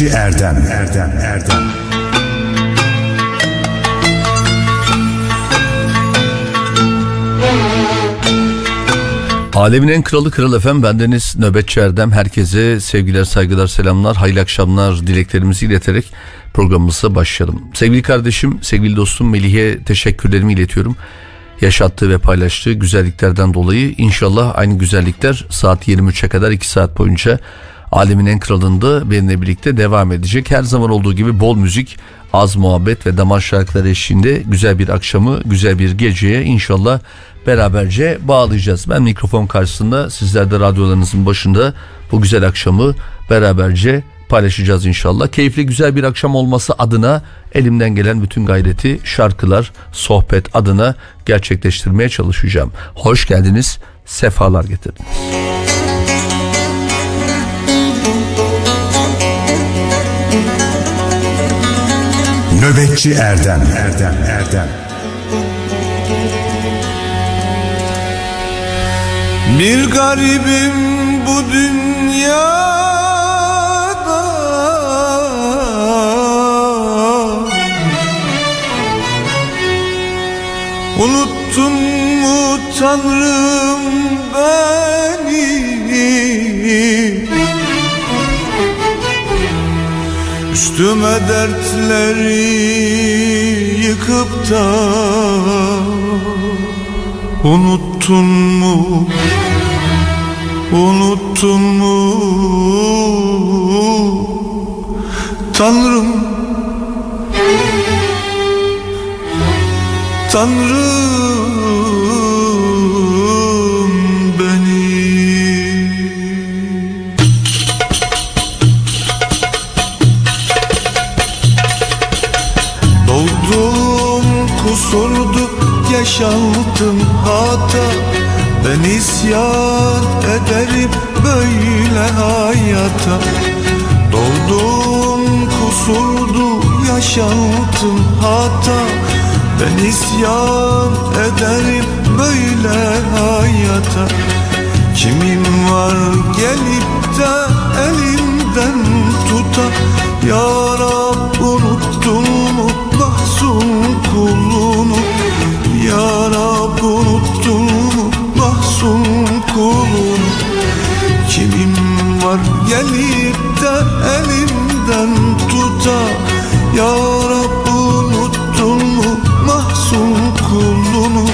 Nöbetçi Erdem Erdem Erdem Alemin en kralı kral efem bendeniz Nöbetçi Erdem herkese sevgiler saygılar selamlar hayırlı akşamlar dileklerimizi ileterek programımıza başlayalım. Sevgili kardeşim sevgili dostum Melih'e teşekkürlerimi iletiyorum. Yaşattığı ve paylaştığı güzelliklerden dolayı inşallah aynı güzellikler saat 23'e kadar 2 saat boyunca Alemin en kralında benimle birlikte devam edecek. Her zaman olduğu gibi bol müzik, az muhabbet ve damar şarkıları eşliğinde güzel bir akşamı, güzel bir geceye inşallah beraberce bağlayacağız. Ben mikrofon karşısında sizler de radyolarınızın başında bu güzel akşamı beraberce paylaşacağız inşallah. Keyifli güzel bir akşam olması adına elimden gelen bütün gayreti şarkılar, sohbet adına gerçekleştirmeye çalışacağım. Hoş geldiniz, sefalar getirdiniz. Nöbetçi Erdem. Erdem Erdem. Bir garibim bu dünyada. Unuttun mu Tanrım beni Üstüme dertleri yıkıp da Unuttun mu? Unuttun mu? Tanrım Tanrım yaşaldım hata. Ben isyan ederim böyle hayata. Doğdum kusurdu yaşaldım hata. Ben isyan ederim böyle hayata. Kimim var gelip de elimden tuta? Ya Rab unuttun mu mahzun kulunu Ya Rab unuttun mu mahzun kulunu Kimim var gelip de elimden tuta Ya Rab unuttun mu mahzun kulunu?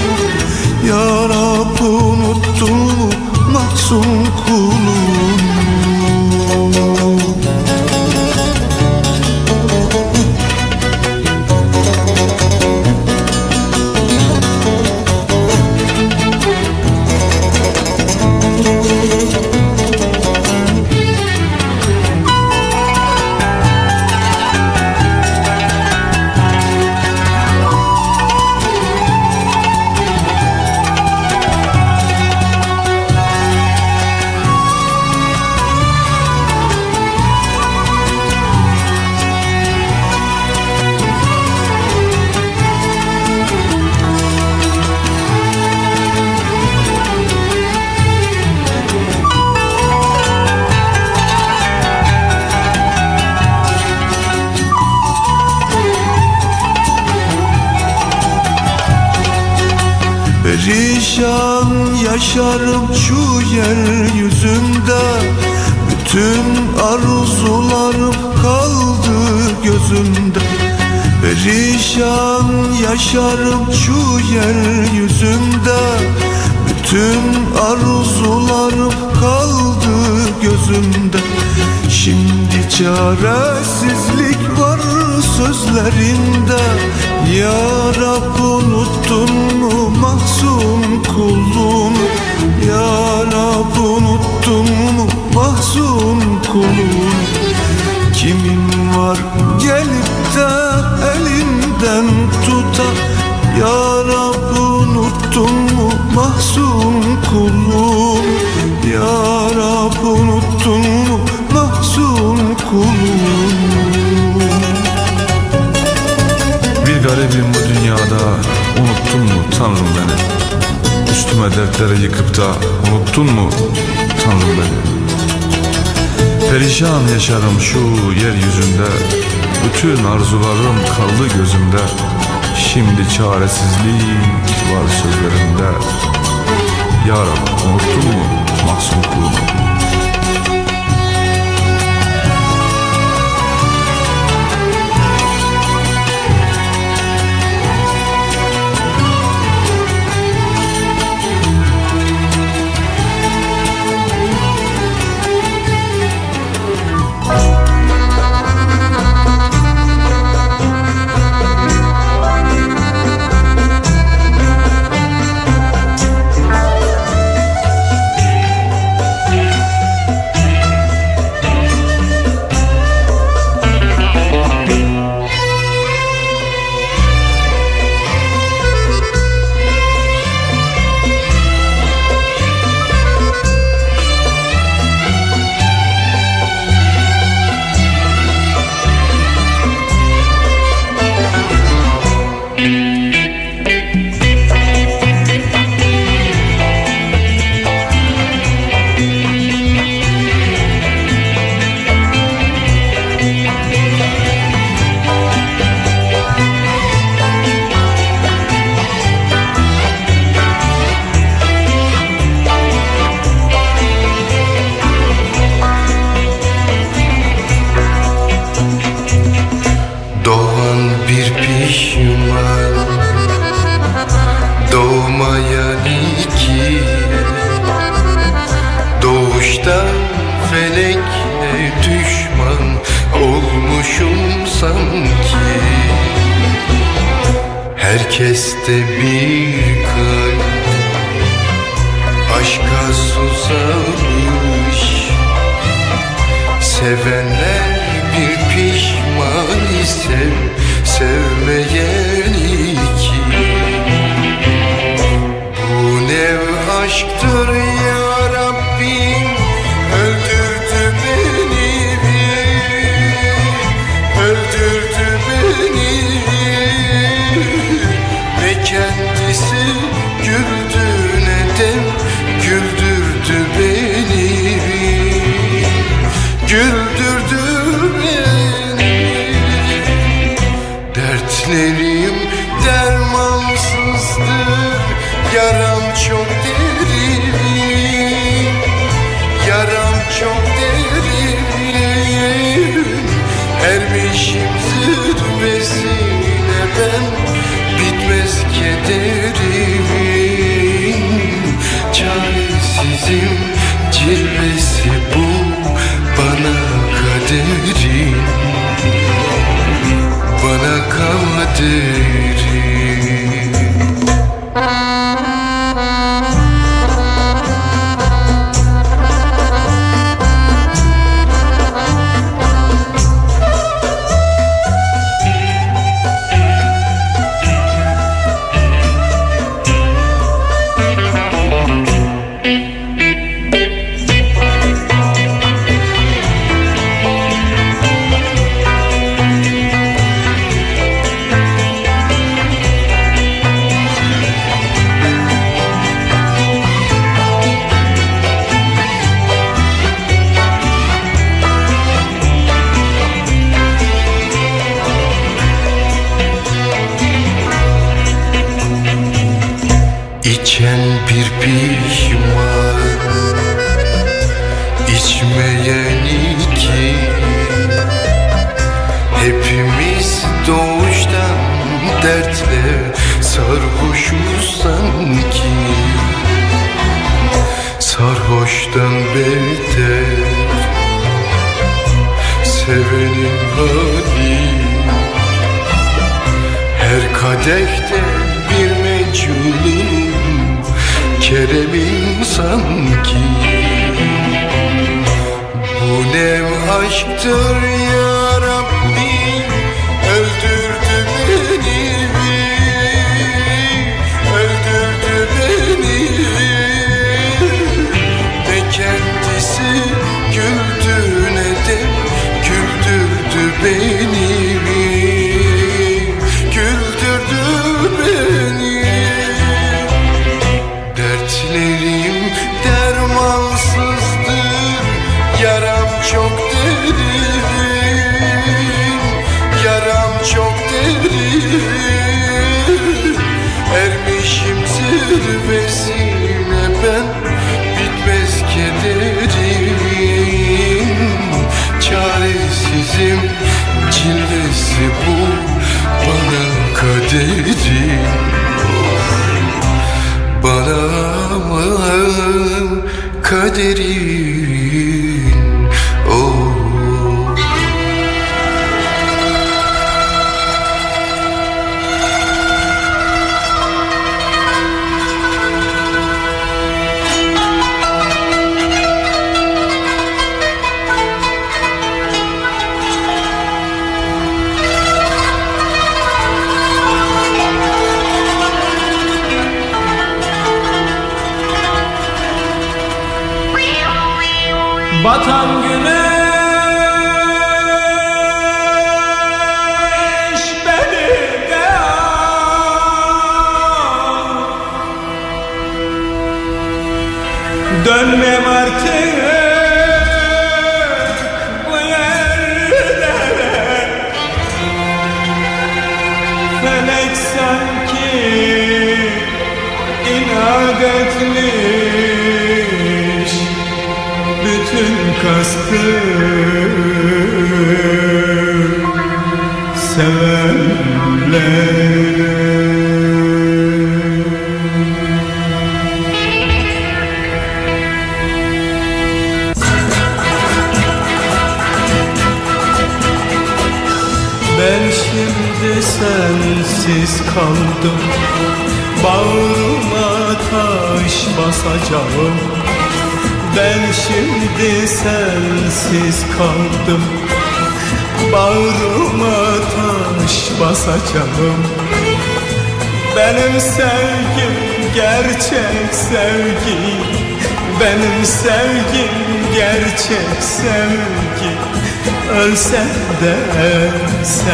Ya Rab unuttun mu mahzun kulunu Şimdi çaresizlik var sözlerinde Ya unuttun mu mahzun kulunu heaven.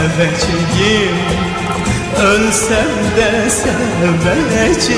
Seveceğim Ölsem de seveceğim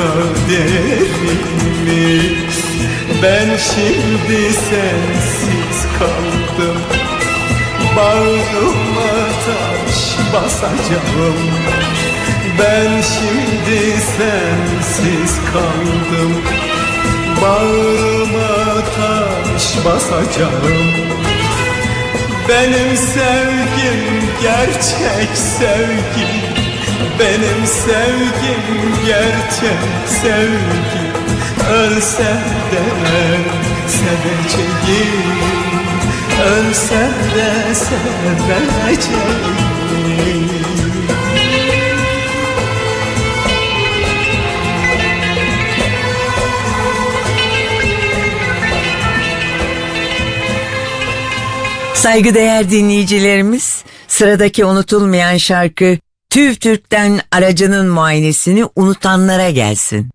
Kapadı kaderimiz Ben şimdi sensiz kaldım. Bağrıma taş basacağım. Ben şimdi sensiz kaldım. Bağrıma taş basacağım. Benim sevgim gerçek sevgi Benim sevgim gerçek sevgi. Ölsem de seveceğim Ölsem de seveceğim Saygıdeğer dinleyicilerimiz, sıradaki unutulmayan şarkı TÜV TÜRK'ten aracının muayenesini unutanlara gelsin.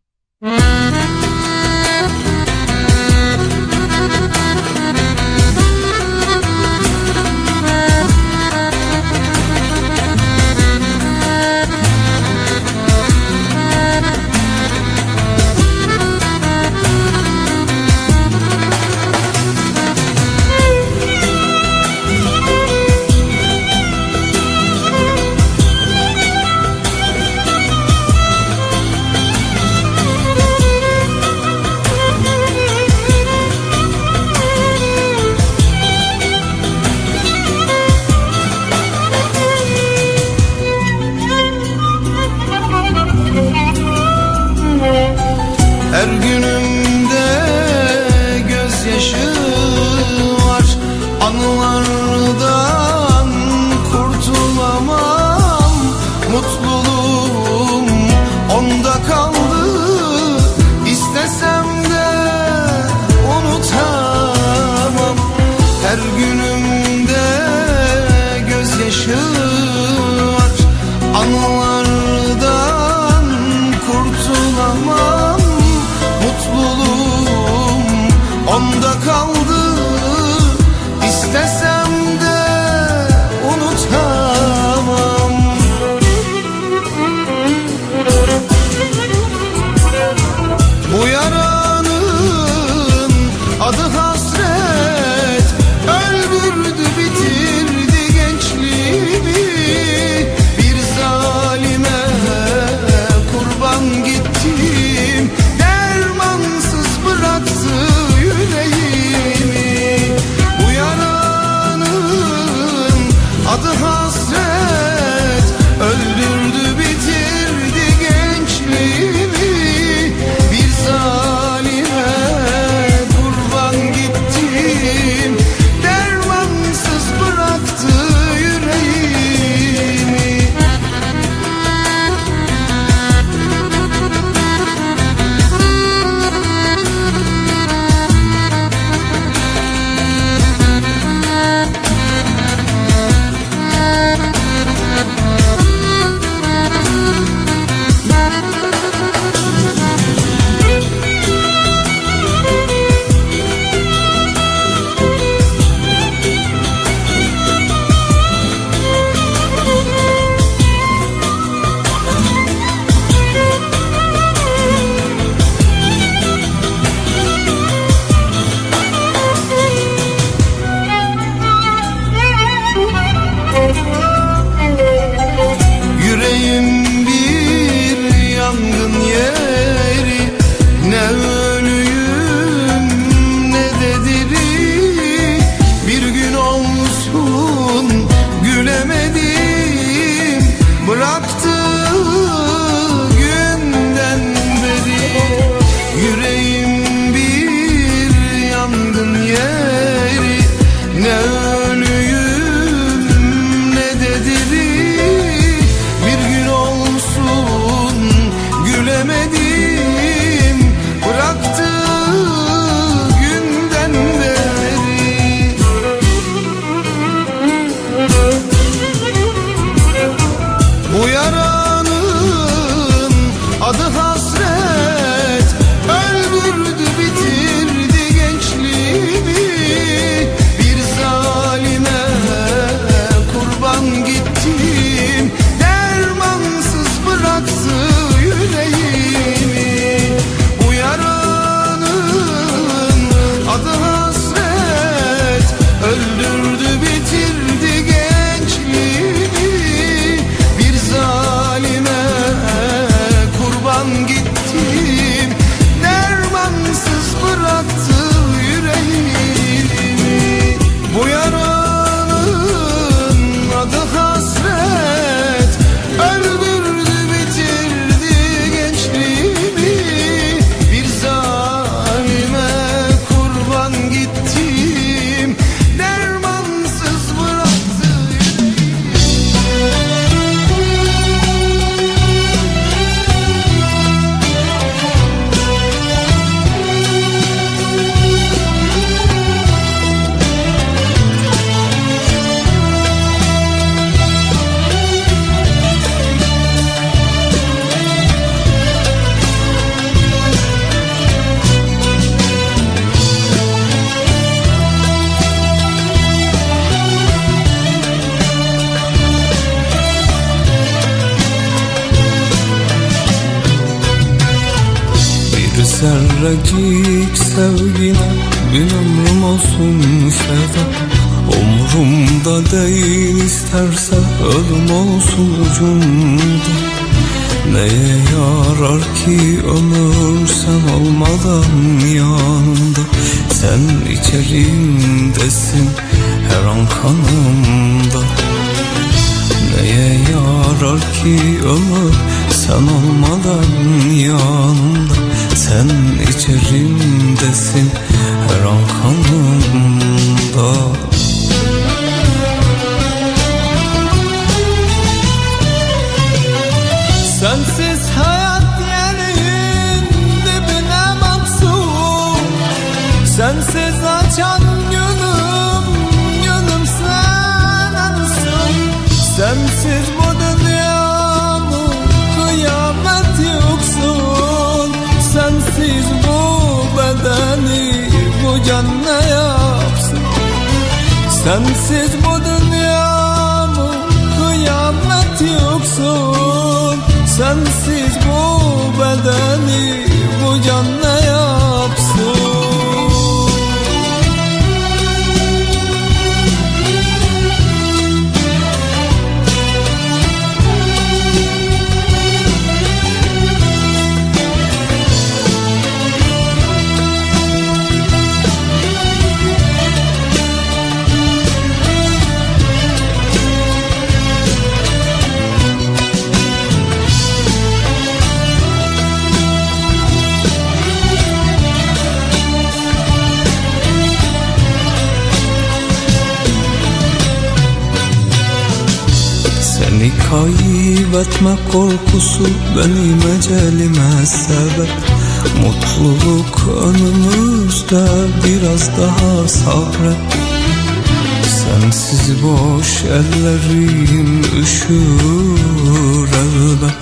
Ellerim üşür elbet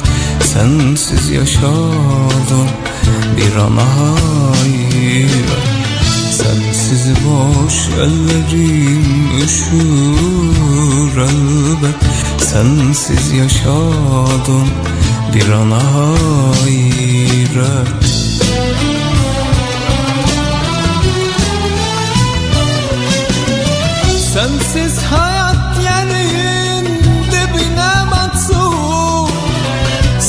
Sensiz yaşadım bir an hayret. Sensiz boş ellerim üşür elbet Sensiz yaşadım bir an hayret. Sensiz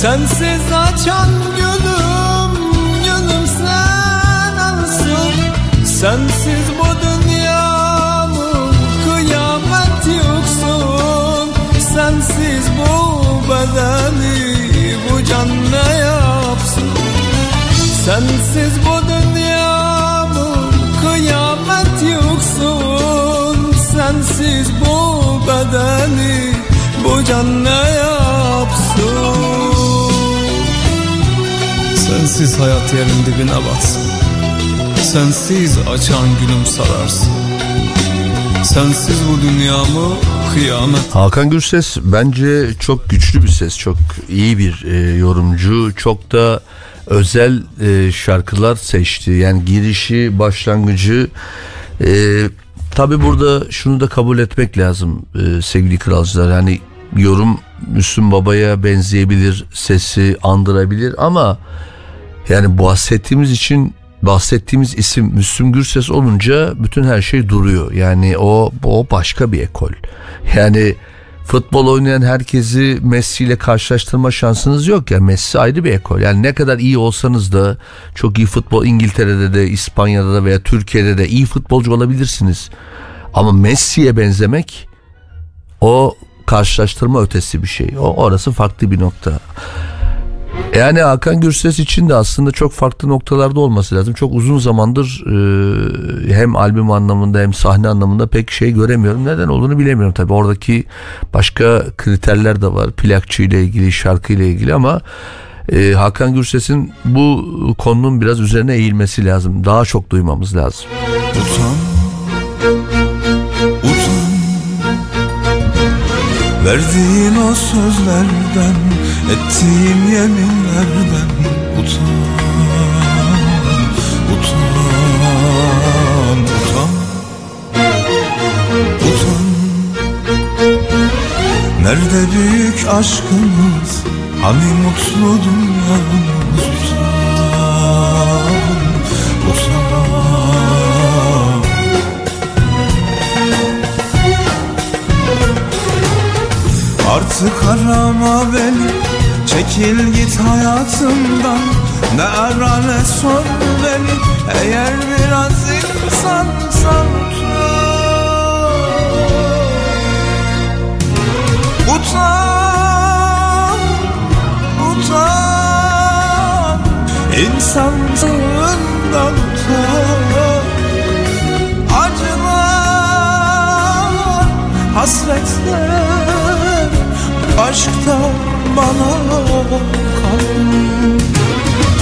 Sensiz açan gülüm gülüm sensin Sensiz bu dünyamı kıyamet yoksun. Sensiz bu bedeni bu can ne yapsın. Sensiz bu dünyamı kıyamet yoksun. Sensiz bu bedeni bu can ne yapsın Sensiz hayat yerin dibine batsın Sensiz açan gülüm sararsın Sensiz bu dünyamı kıyamet Hakan Gürses bence çok güçlü bir ses, çok iyi bir e, yorumcu, çok da özel e, şarkılar seçti. Yani girişi, başlangıcı. E, Tabi burada şunu da kabul etmek lazım e, sevgili kralcılar. Yani yorum Müslüm Baba'ya benzeyebilir, sesi andırabilir ama yani bahsettiğimiz için bahsettiğimiz isim Müslüm Gürses olunca bütün her şey duruyor. Yani o o başka bir ekol. Yani futbol oynayan herkesi Messi ile karşılaştırma şansınız yok ya. Messi ayrı bir ekol. Yani ne kadar iyi olsanız da çok iyi futbol İngiltere'de de İspanya'da da veya Türkiye'de de iyi futbolcu olabilirsiniz. Ama Messi'ye benzemek o karşılaştırma ötesi bir şey. O orası farklı bir nokta. Yani Hakan Gürses için de aslında çok farklı noktalarda olması lazım. Çok uzun zamandır e, hem albüm anlamında hem sahne anlamında pek şey göremiyorum. Neden olduğunu bilemiyorum tabii. Oradaki başka kriterler de var. Plakçı ile ilgili, şarkı ile ilgili ama e, Hakan Gürses'in bu konunun biraz üzerine eğilmesi lazım. Daha çok duymamız lazım. Utan Verdiğin o sözlerden Ettiğim yeminlerden Utan Utan Utan Utan. Nerede büyük aşkımız Hani mutlu dünyamız Artık arama beni Çekil git hayatımdan. Ne ara ne sor beni Eğer biraz insansan Utan Utan insanlığından utan Acılar, hasretler Aşkta bana kal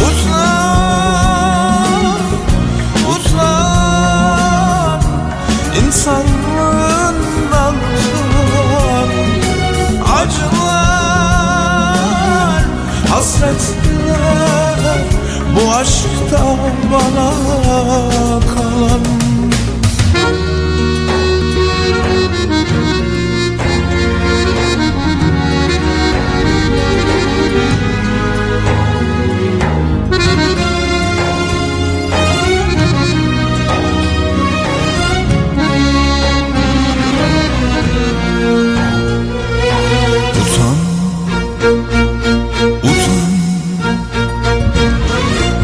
Uzan, uzan İnsanlığından utan Acılar, hasretler Bu aşkta bana kalan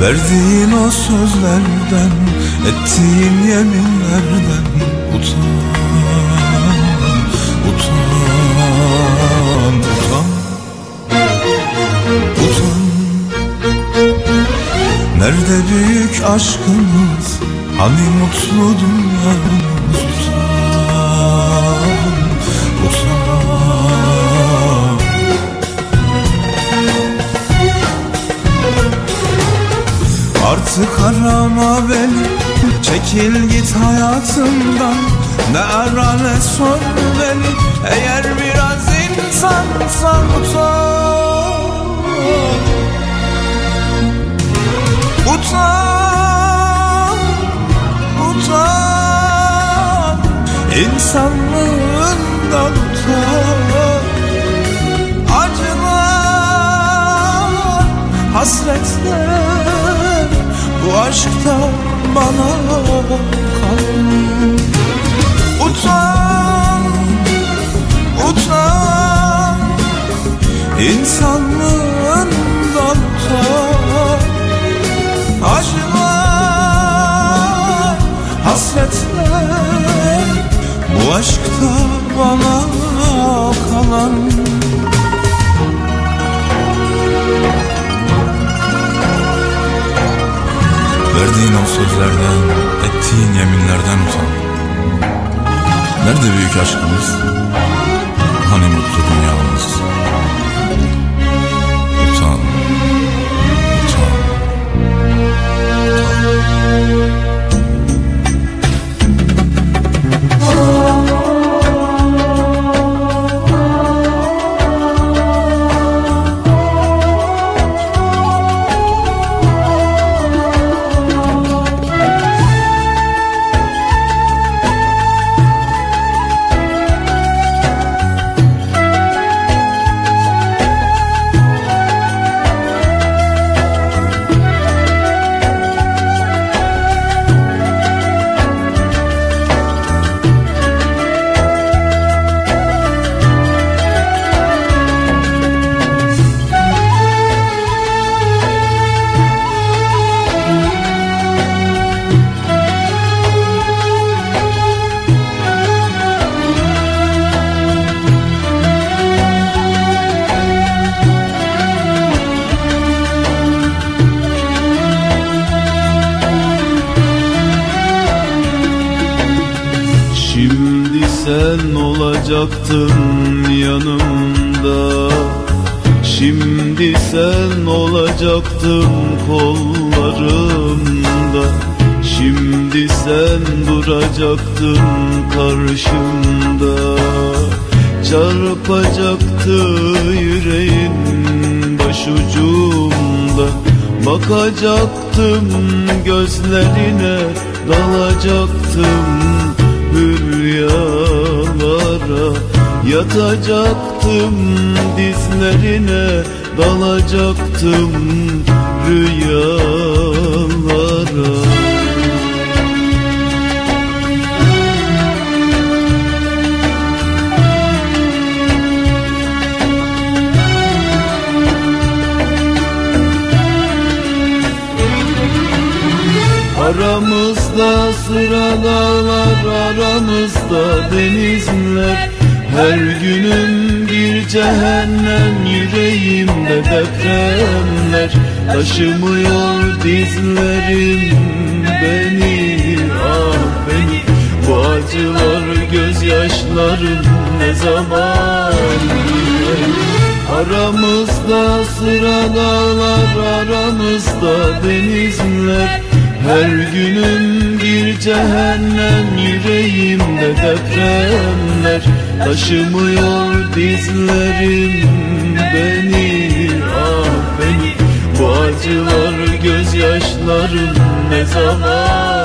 Verdiğin o sözlerden Ettiğin yeminlerden Utan, utan, utan. Utan. Nerede büyük aşkımız Hani mutlu dünyamız Artık arama beni Çekil git hayatımdan. Ne ara ne sor beni Eğer biraz insansan utan Utan Utan İnsanlığından utan. Acılar Hasretler Bu aşkta bana kal. Utan Utan İnsanlığından utan Acılar Hasretler Bu aşkta bana kalan Verdiğin o sözlerden, ettiğin yeminlerden utan. Nerede büyük aşkımız? Hani mutlu duracaktın karşımda. Çarpacaktı yüreğin başucumda. Bakacaktım gözlerine dalacaktım hülyalara. Yatacaktım dizlerine dalacaktım rüyalara Aramızda sıralar aramızda denizler. Her günüm bir cehennem yüreğimde depremler. Taşımıyor dizlerim beni ah beni. Bu acılar gözyaşlarım ne zaman Aramızda sıra dağlar aramızda denizler Her günüm bir cehennem yüreğimde depremler. Taşımıyor dizlerim beni ah beni. Bu acılar gözyaşlarım ne zaman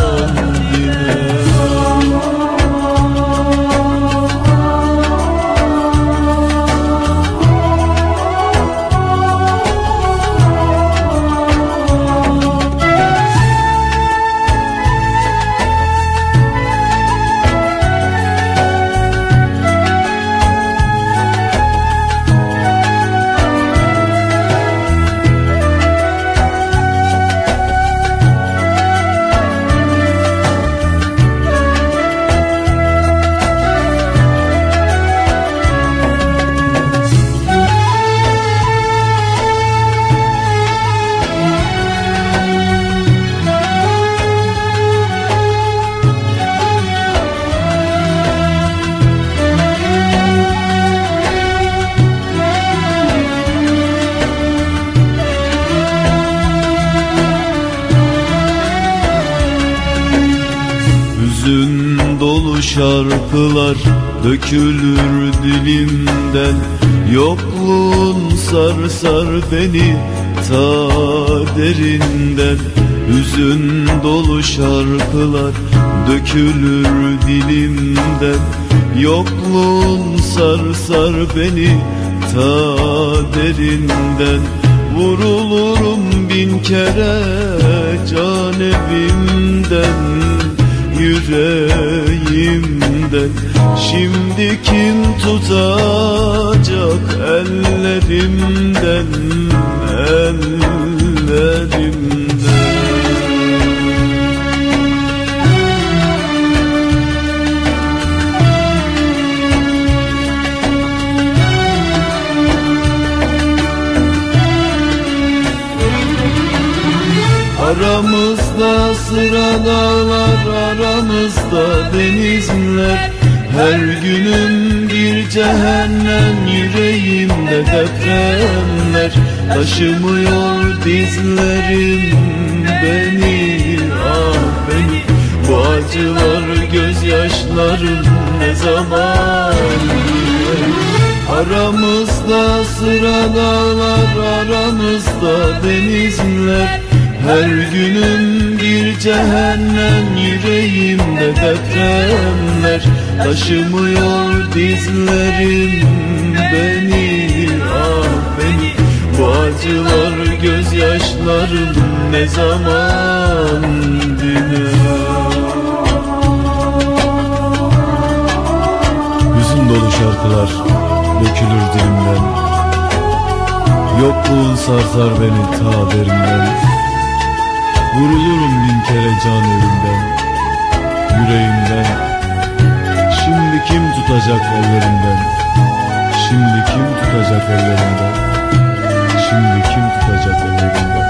şarkılar dökülür dilimden Yokluğun sarsar beni ta derinden. Hüzün dolu şarkılar dökülür dilimden Yokluğun sarsar beni ta derinden. Vurulurum bin kere can evimden yüreğimden Şimdi kim tutacak ellerimden ellerimden Aramızda sıra dağlar aramızda denizler. Her günüm bir cehennem yüreğimde depremler. Taşımıyor dizlerim beni ah beni. Bu acılar gözyaşlarım ne zaman? Aramızda sıra dağlar aramızda denizler Her günüm bir cehennem yüreğimde depremler. Taşımıyor dizlerim beni ah beni. Bu acılar gözyaşlarım ne zaman diner Hüzün dolu şarkılar dökülür dilimden. Yokluğun sarsar beni ta derinden Vurulurum bin kere can evimden Yüreğimden. Şimdi kim tutacak ellerimden? Şimdi kim tutacak ellerimden? Şimdi kim tutacak ellerimden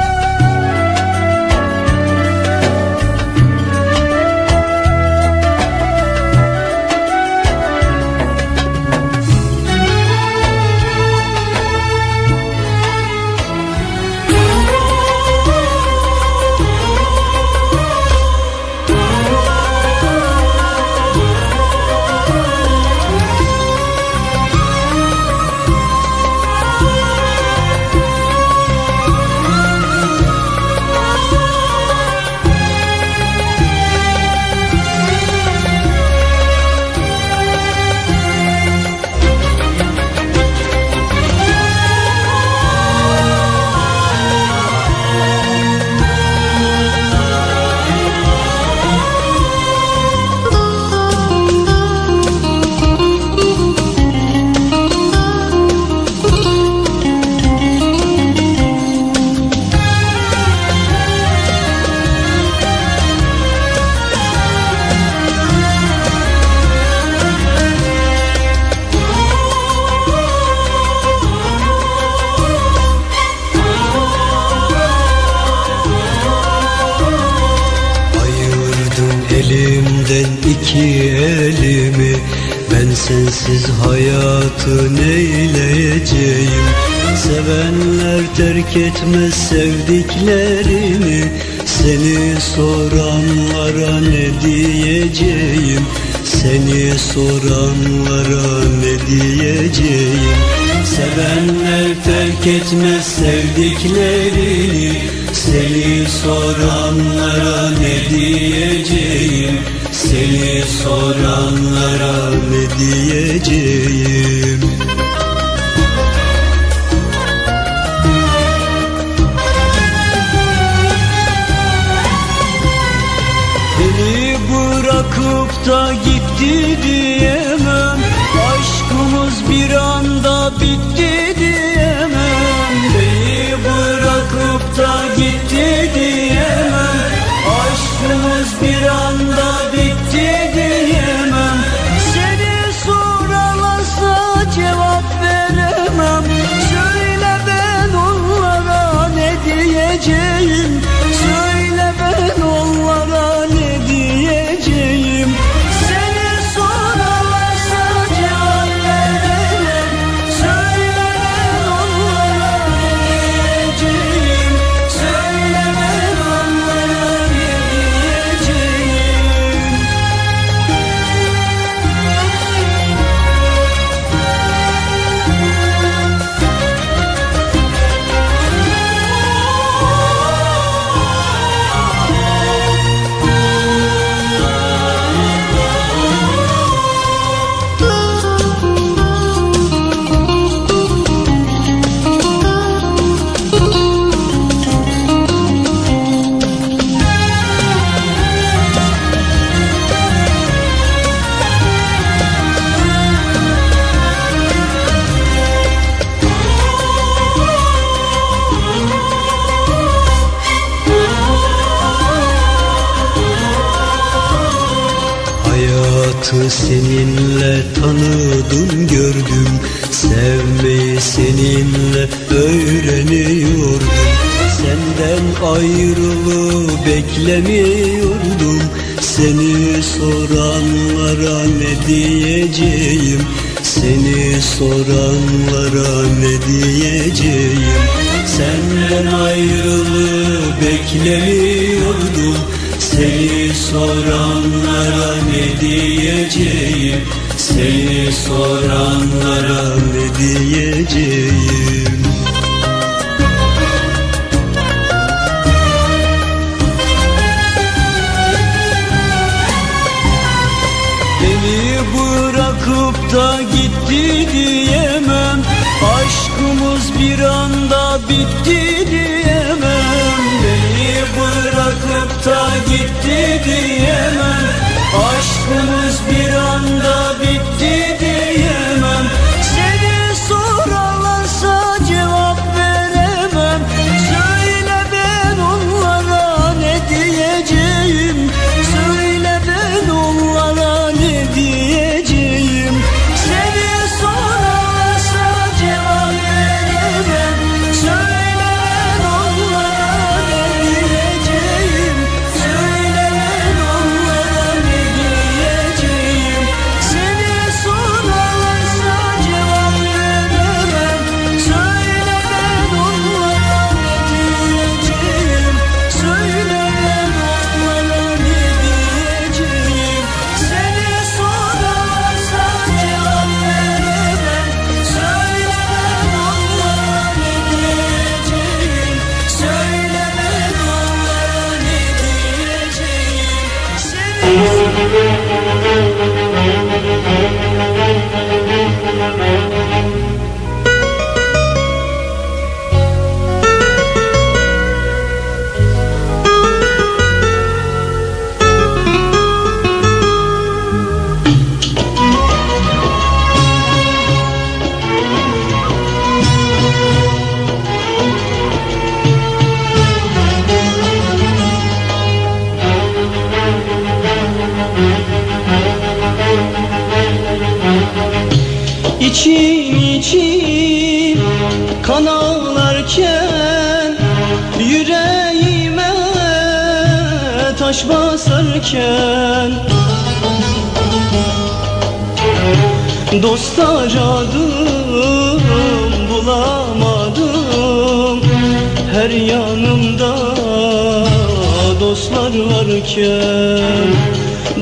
Söyleme sevdiklerini Seni soranlara ne diyeceğim? Seni soranlara ne diyeceğim? Sevenler terk etmez sevdiklerini Seni soranlara ne diyeceğim? Seni soranlara ne diyeceğim?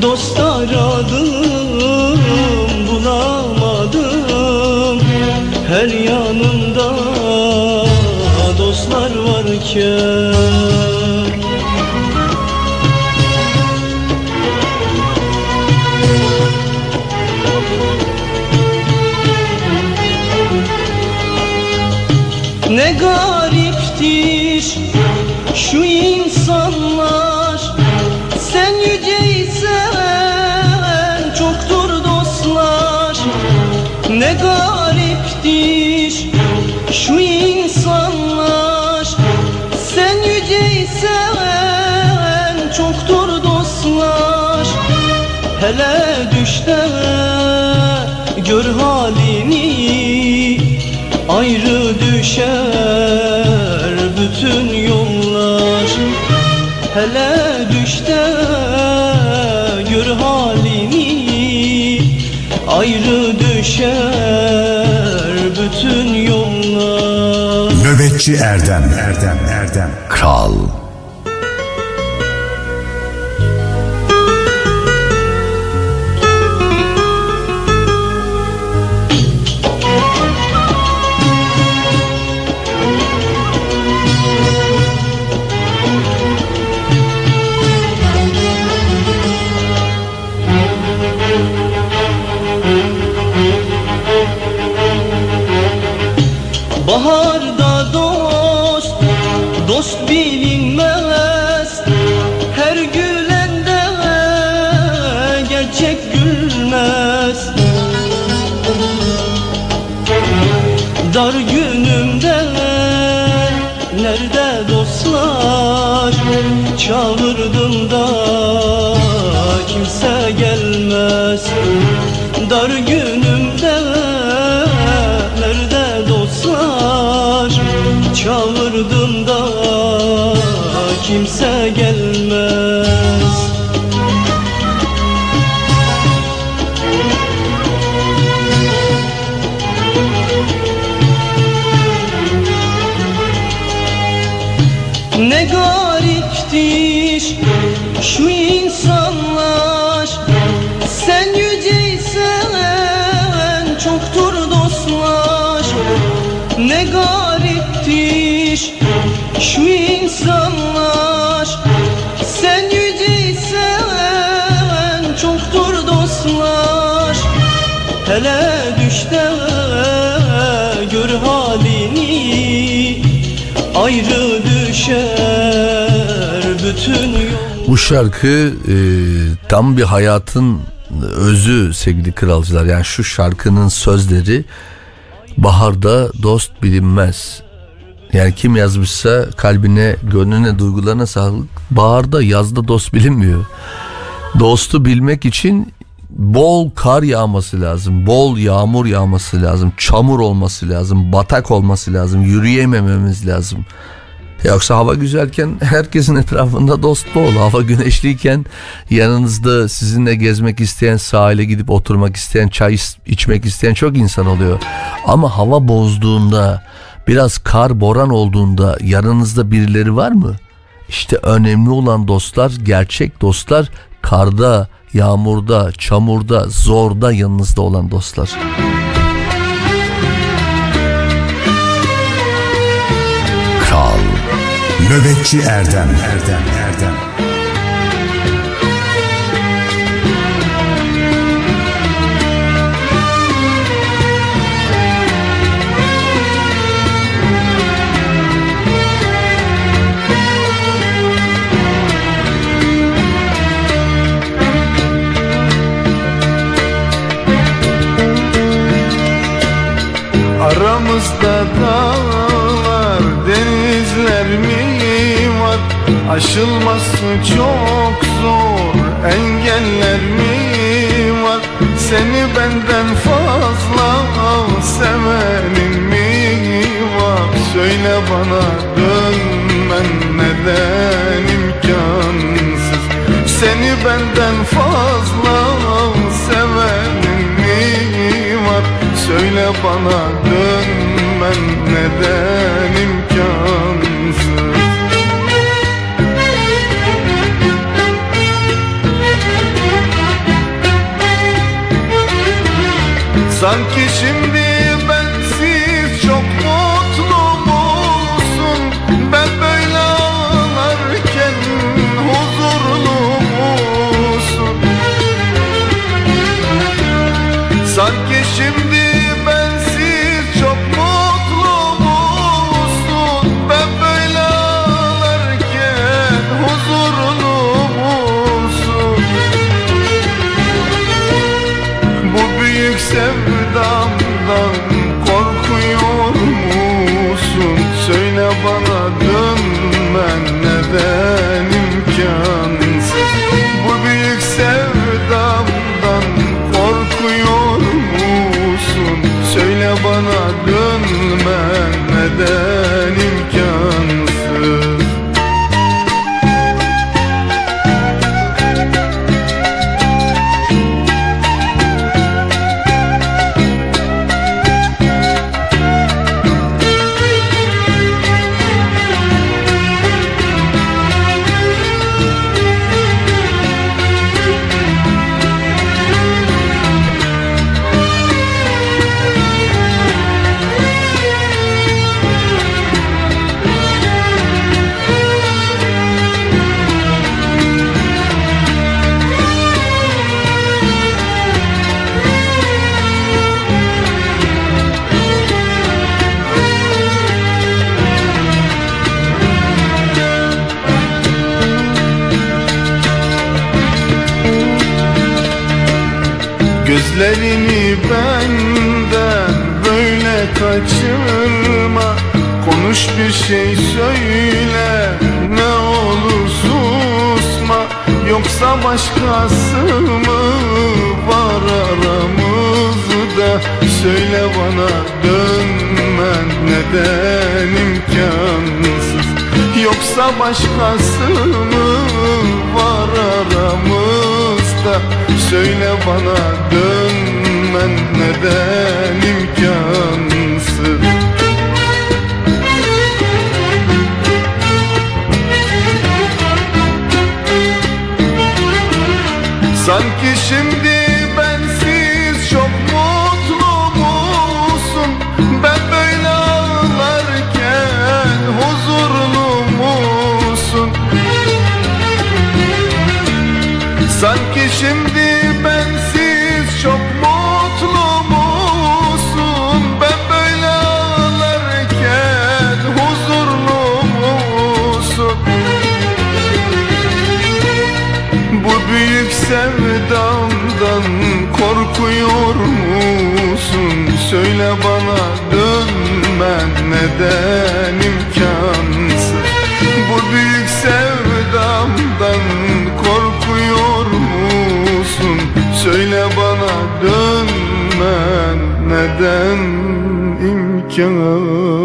Dost aradım bulamadım. Her yanımda dostlar varken Nöbetçi Erdem Erdem Erdem Kral. Kimse gelmez Bu şarkı e, tam bir hayatın özü sevgili kralcılar. Yani şu şarkının sözleri baharda dost bilinmez. Yani kim yazmışsa kalbine, gönlüne, duygularına sağlık. Baharda, yazda dost bilinmiyor. Dostu bilmek için bol kar yağması lazım, bol yağmur yağması lazım, çamur olması lazım, batak olması lazım, yürüyemememiz lazım. Yoksa hava güzelken herkesin etrafında dost bol. Hava güneşliyken yanınızda sizinle gezmek isteyen, sahile gidip oturmak isteyen, çay içmek isteyen çok insan oluyor. Ama hava bozduğunda, biraz kar boran olduğunda yanınızda birileri var mı? İşte önemli olan dostlar, gerçek dostlar karda, yağmurda, çamurda, zorda yanınızda olan dostlar. Kral. Nöbetçi Erdem Erdem Erdem Aramızda dağlar, denizler mi? Aşılması çok zor. Engeller mi var? Seni benden fazla Sevenin mi var? Söyle bana dönmen neden imkansız? Seni benden fazla Sevenin mi var? Söyle bana dönmen neden imkansız? Sanki şimdi şey söyle ne olur susma. Yoksa başkası mı var aramızda? Söyle bana dönmen neden imkansız? Yoksa başkası mı var aramızda? Söyle bana dönmen neden imkansız? ki şimdi Yine bana dönmen neden imkansız Bu büyük sevdamdan korkuyor musun? Söyle bana dönmen neden imkansız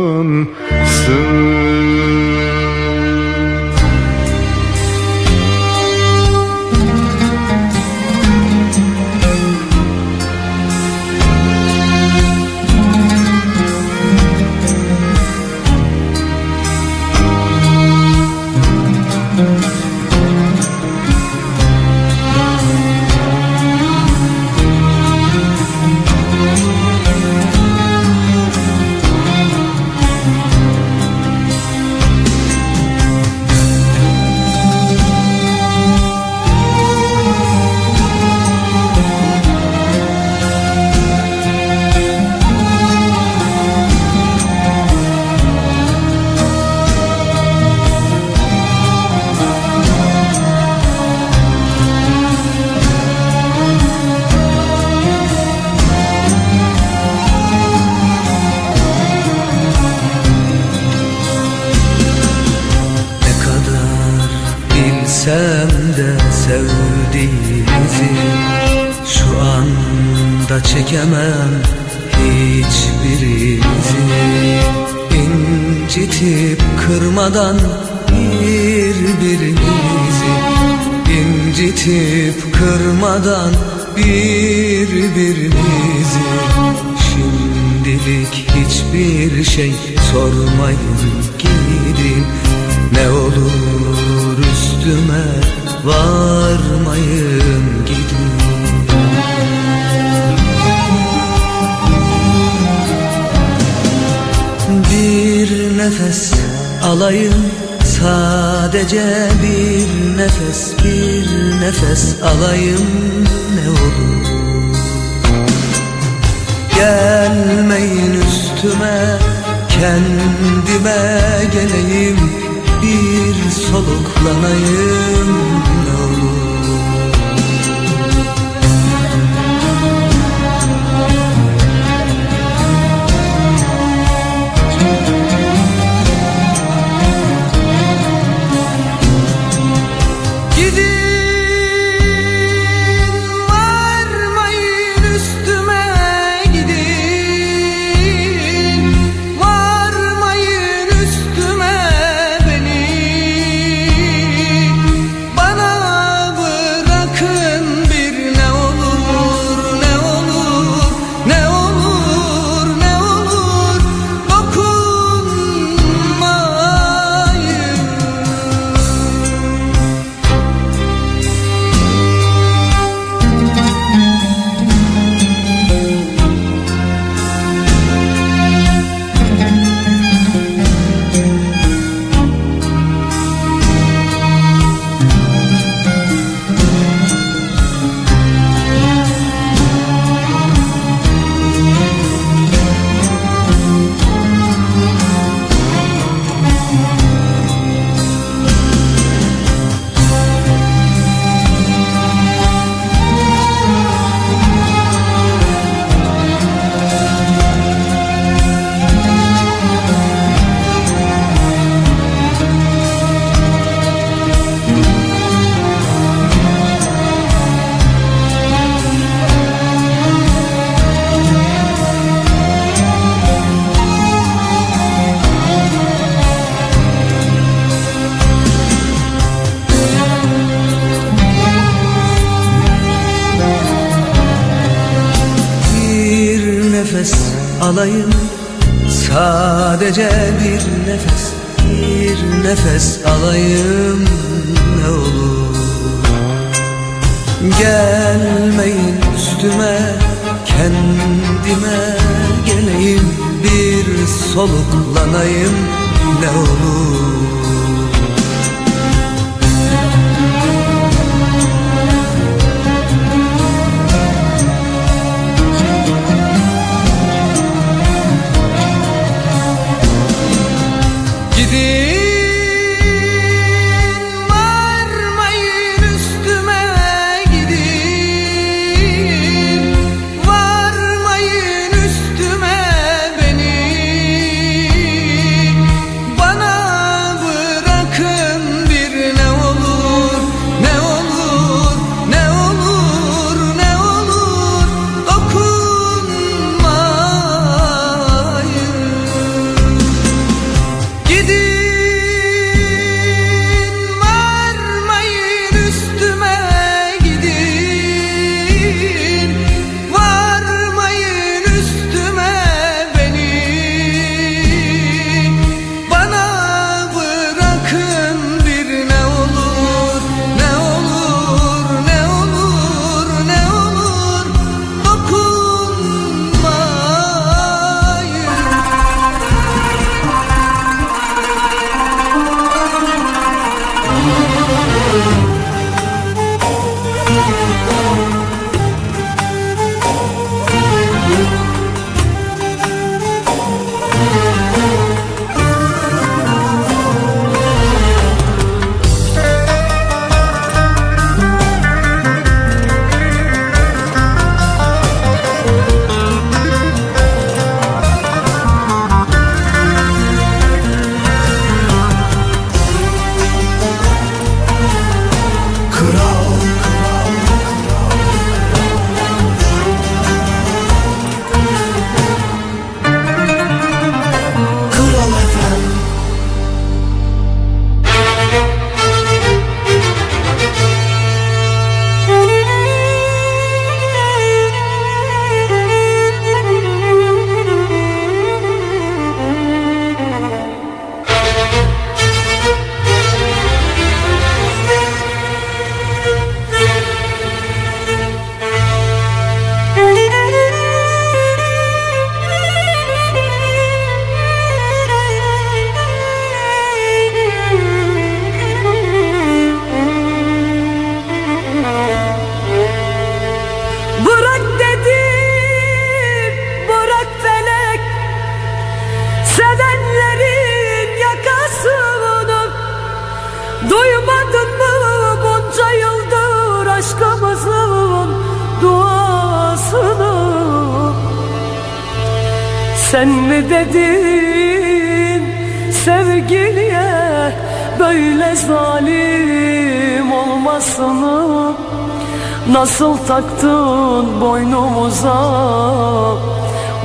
Nasıl taktın boynumuza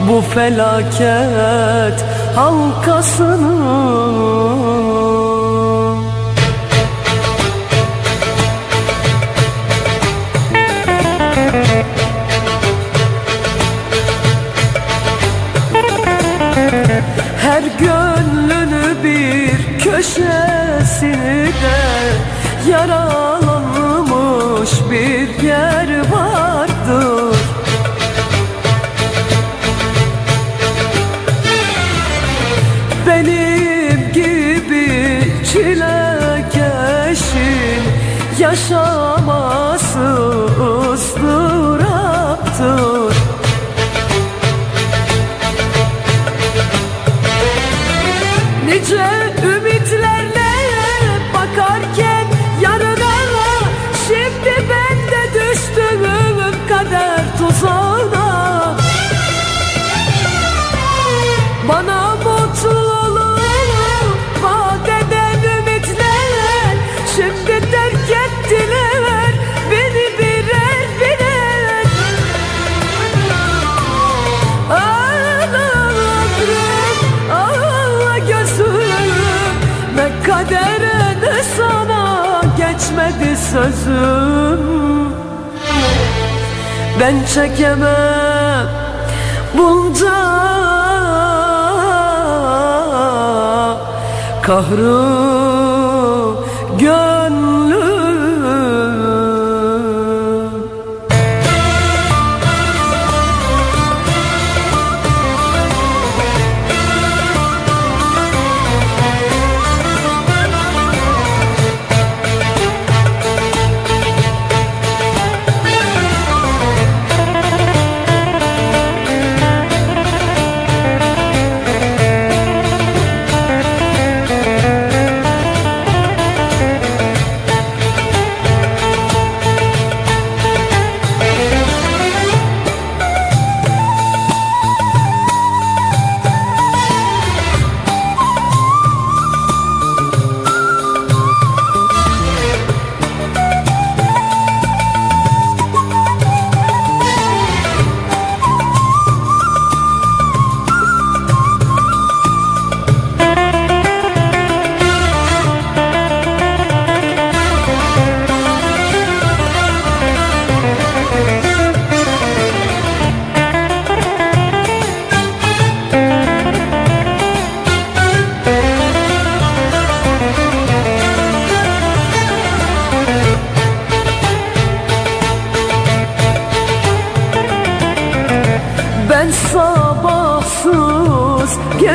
bu felaket halkasını? Her gönlünü bir köşesini de yara sözüm. Ben çekemem bunca kahrım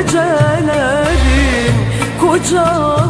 gecelerin kucağına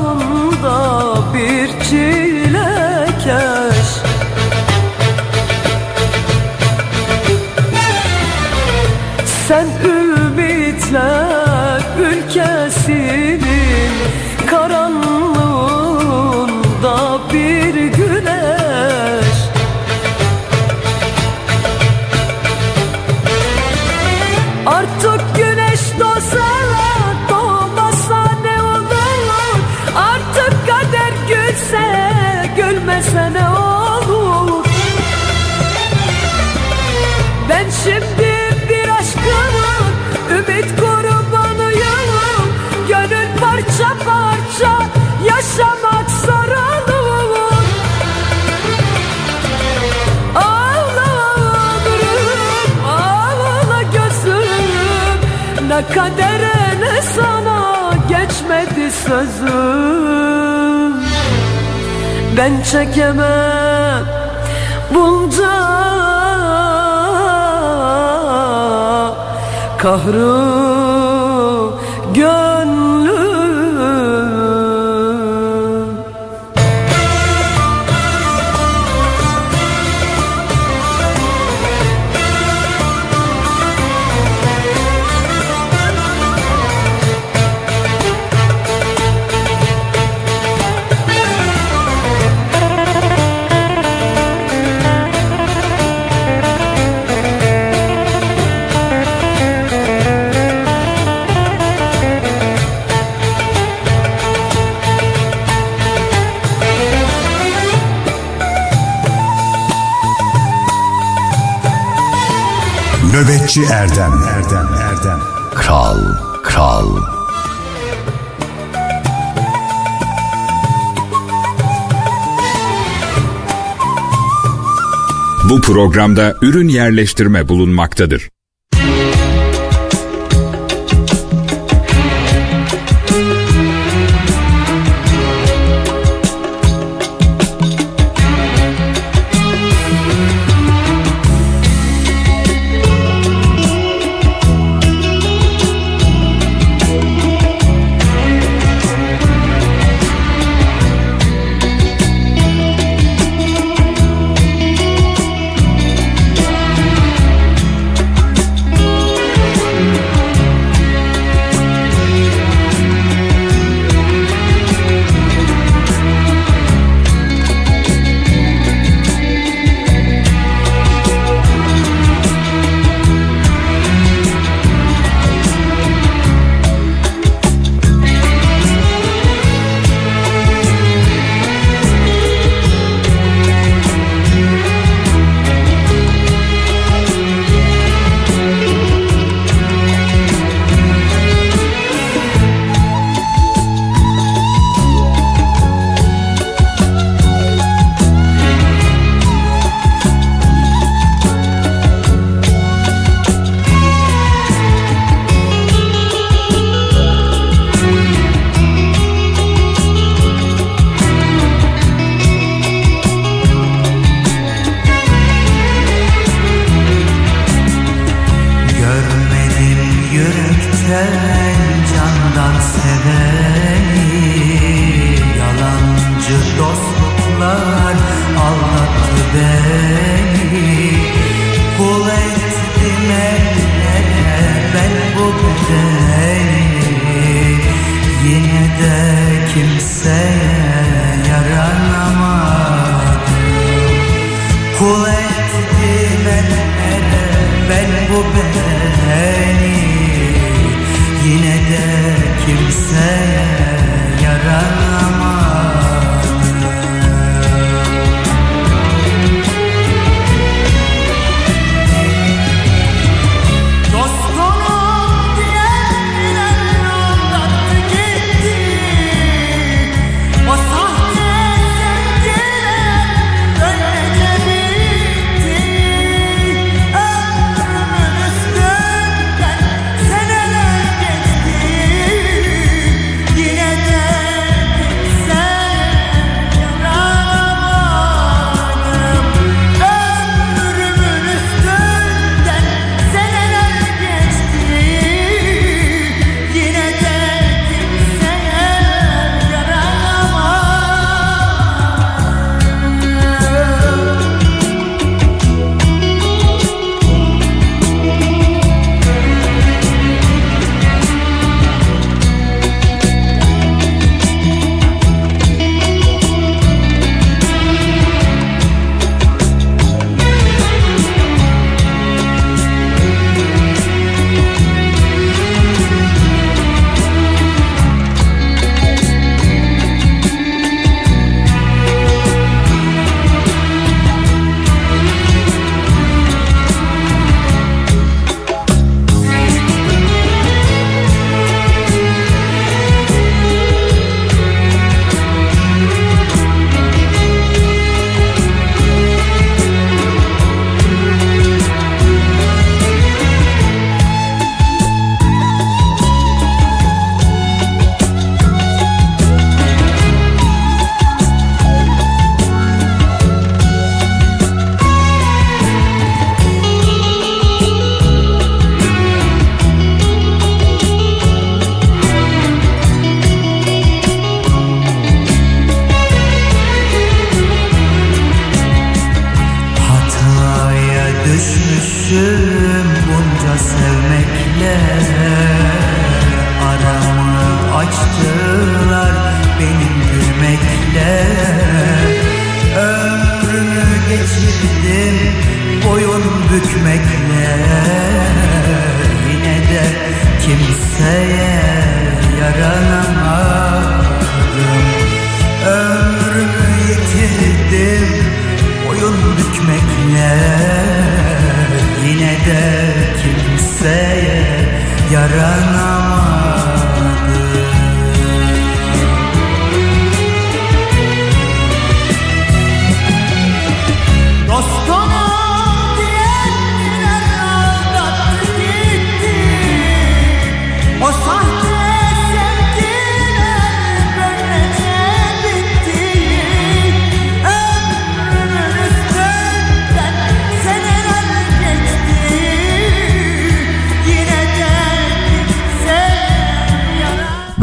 sözüm. Ben çekemem bunca kahrım Nöbetçi Erdem. Erdem Erdem. Kral Kral. Bu programda ürün yerleştirme bulunmaktadır.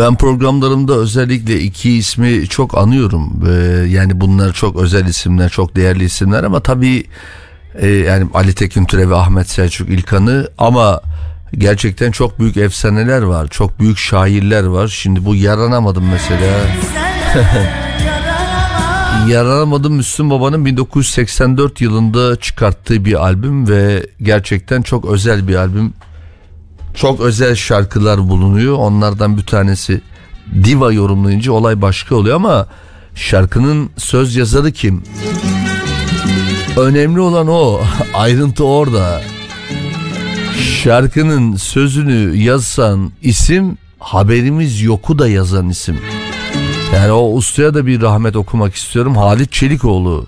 Ben programlarımda özellikle iki ismi çok anıyorum. Ee, yani bunlar çok özel isimler, çok değerli isimler ama tabii e, yani Ali Tekin Türe ve Ahmet Selçuk İlkan'ı ama gerçekten çok büyük efsaneler var. Çok büyük şairler var. Şimdi bu yaranamadım mesela. Yaranamadım Müslüm Baba'nın 1984 yılında çıkarttığı bir albüm ve gerçekten çok özel bir albüm. Çok özel şarkılar bulunuyor. Onlardan bir tanesi Diva yorumlayınca olay başka oluyor ama şarkının söz yazarı kim? Önemli olan o. Ayrıntı orada. Şarkının sözünü yazan isim haberimiz yoku da yazan isim. Yani o ustaya da bir rahmet okumak istiyorum. Halit Çelikoğlu.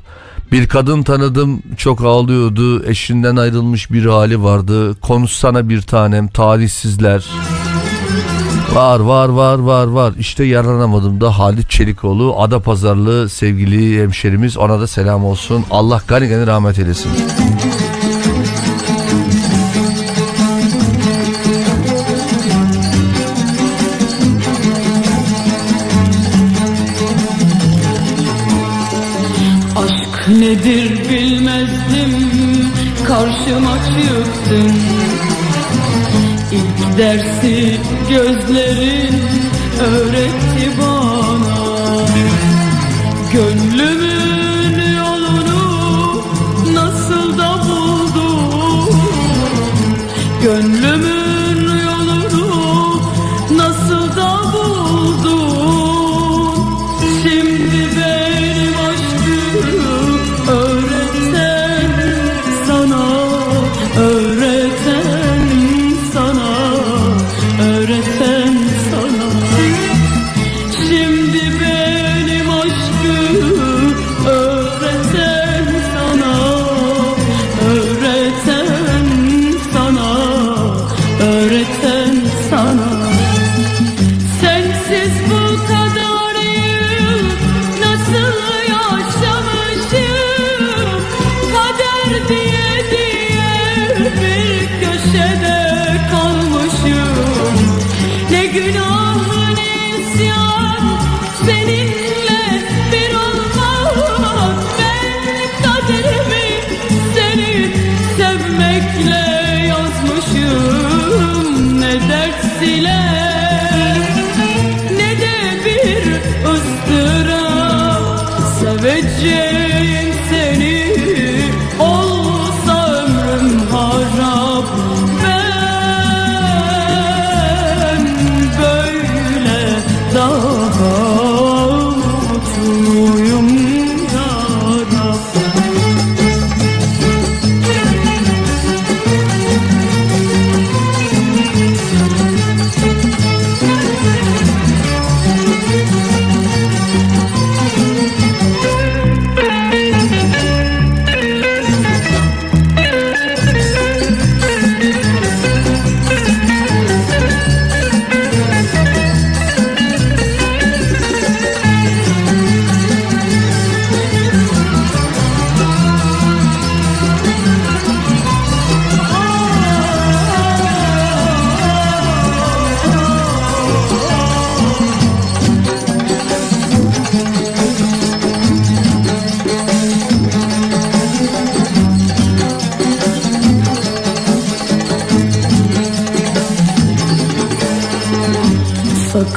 Bir kadın tanıdım çok ağlıyordu. Eşinden ayrılmış bir hali vardı. Konuşsana bir tanem talihsizler. Var var var var var. İşte yaranamadım da Halit Çelikoğlu. Ada Pazarlı sevgili hemşerimiz. Ona da selam olsun. Allah gani gani rahmet eylesin. Nedir bilmezdim. Karşıma çıktın. İlk dersi gözlerin öğretti bana. Gönlümün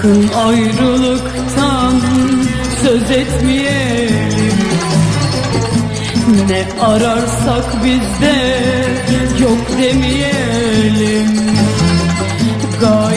Sakın ayrılıktan söz etmeyelim. Ne ararsak bizde yok demeyelim. Gayemiz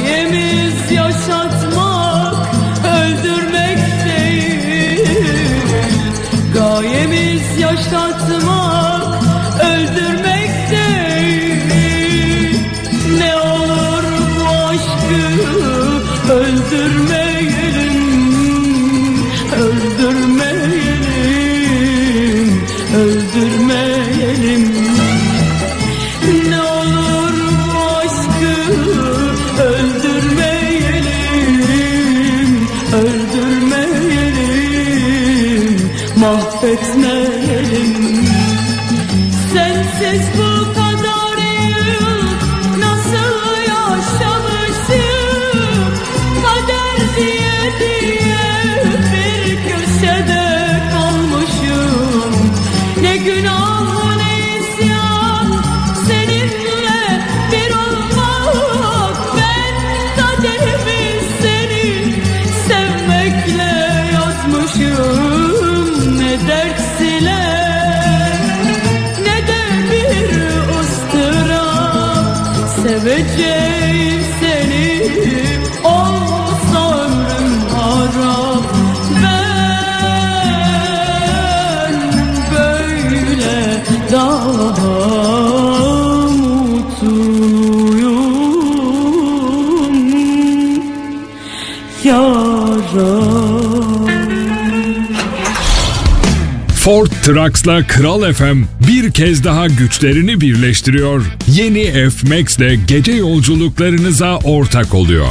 Trax'la Kral FM bir kez daha güçlerini birleştiriyor. Yeni F-Max'le gece yolculuklarınıza ortak oluyor.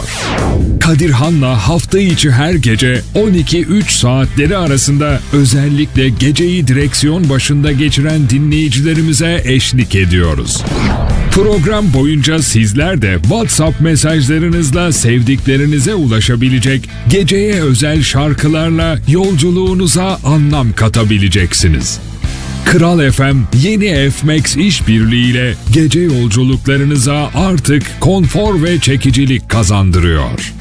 Kadir Kadirhan'la hafta içi her gece 12-3 saatleri arasında özellikle geceyi direksiyon başında geçiren dinleyicilerimize eşlik ediyoruz. Program boyunca sizler de WhatsApp mesajlarınızla sevdiklerinize ulaşabilecek, geceye özel şarkılarla yolculuğunuza anlam katabileceksiniz. Kral FM yeni FMAX işbirliği ile gece yolculuklarınıza artık konfor ve çekicilik kazandırıyor.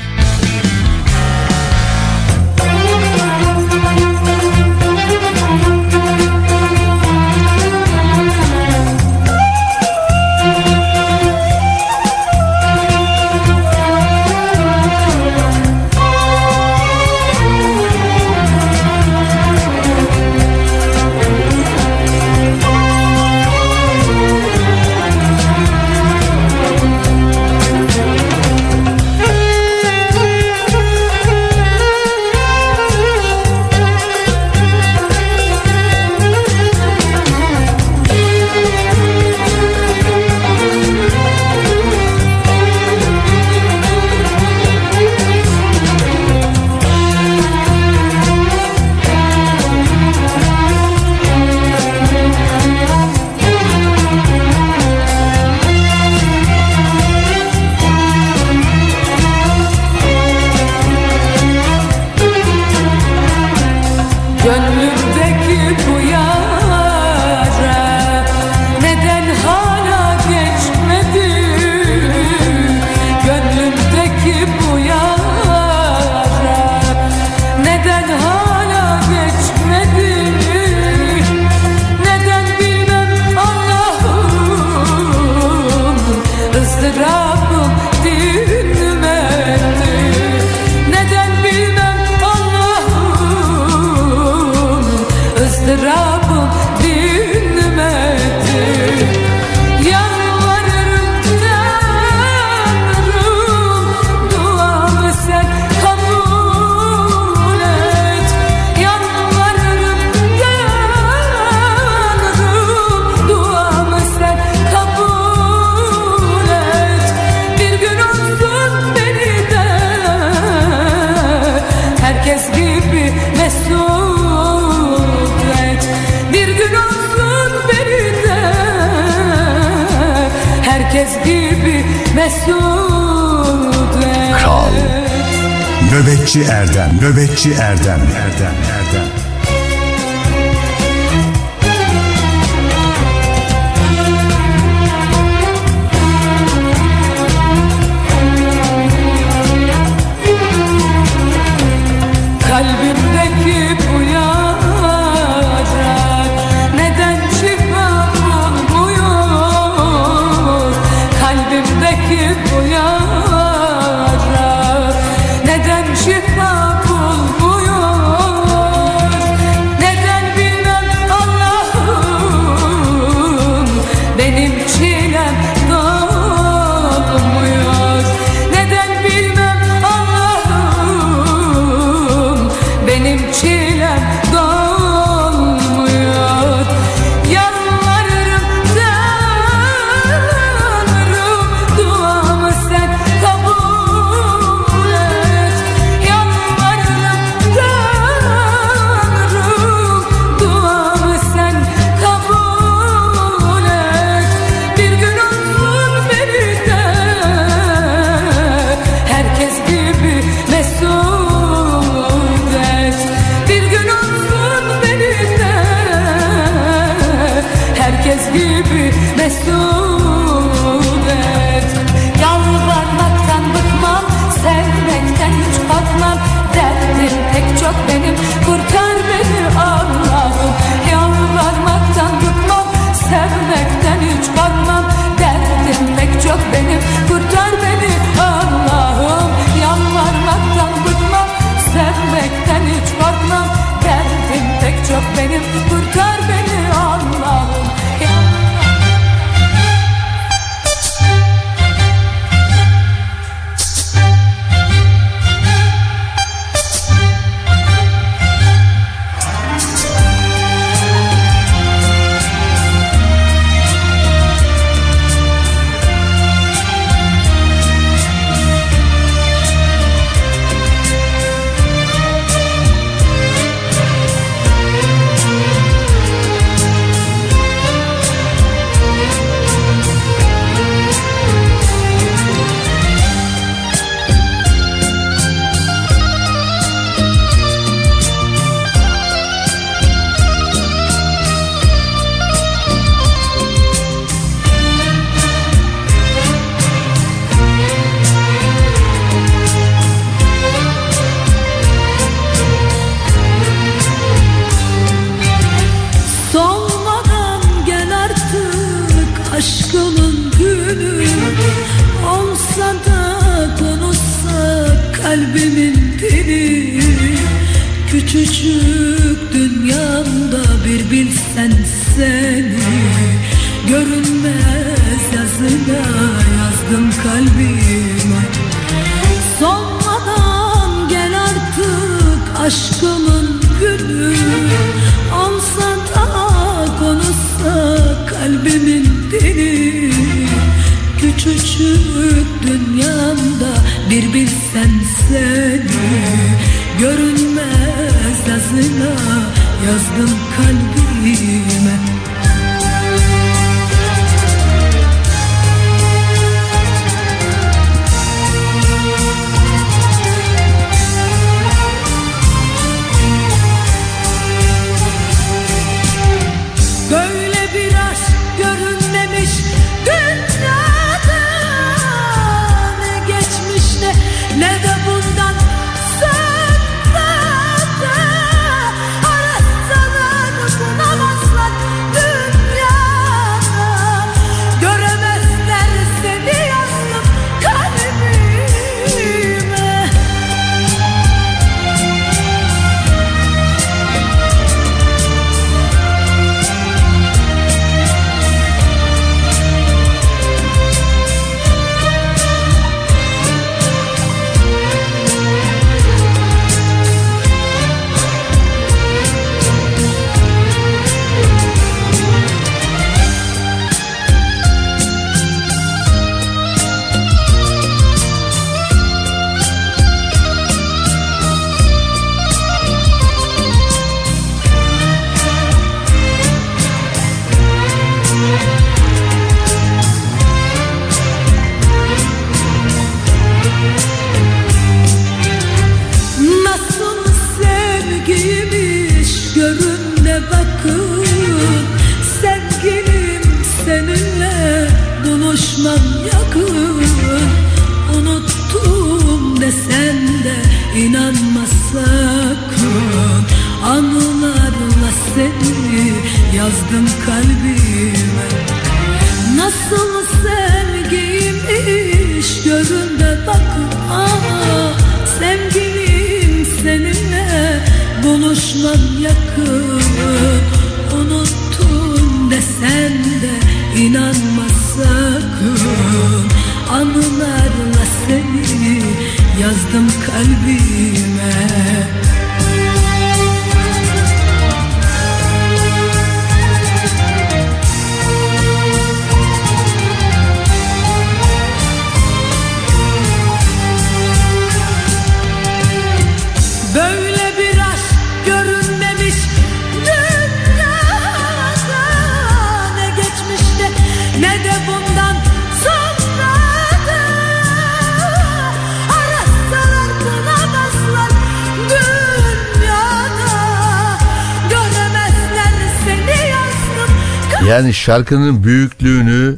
Yani şarkının büyüklüğünü,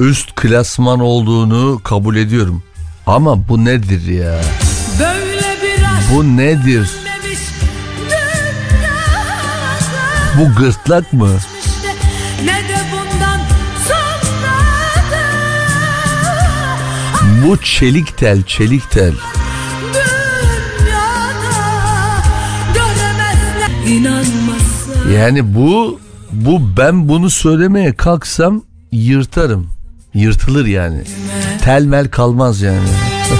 üst klasman olduğunu kabul ediyorum. Ama bu nedir ya? bu nedir? Bu gırtlak mı? Bu çelik tel, çelik tel. Yani bu bu ben bunu söylemeye kalksam yırtarım. Yırtılır yani. Telmel kalmaz yani.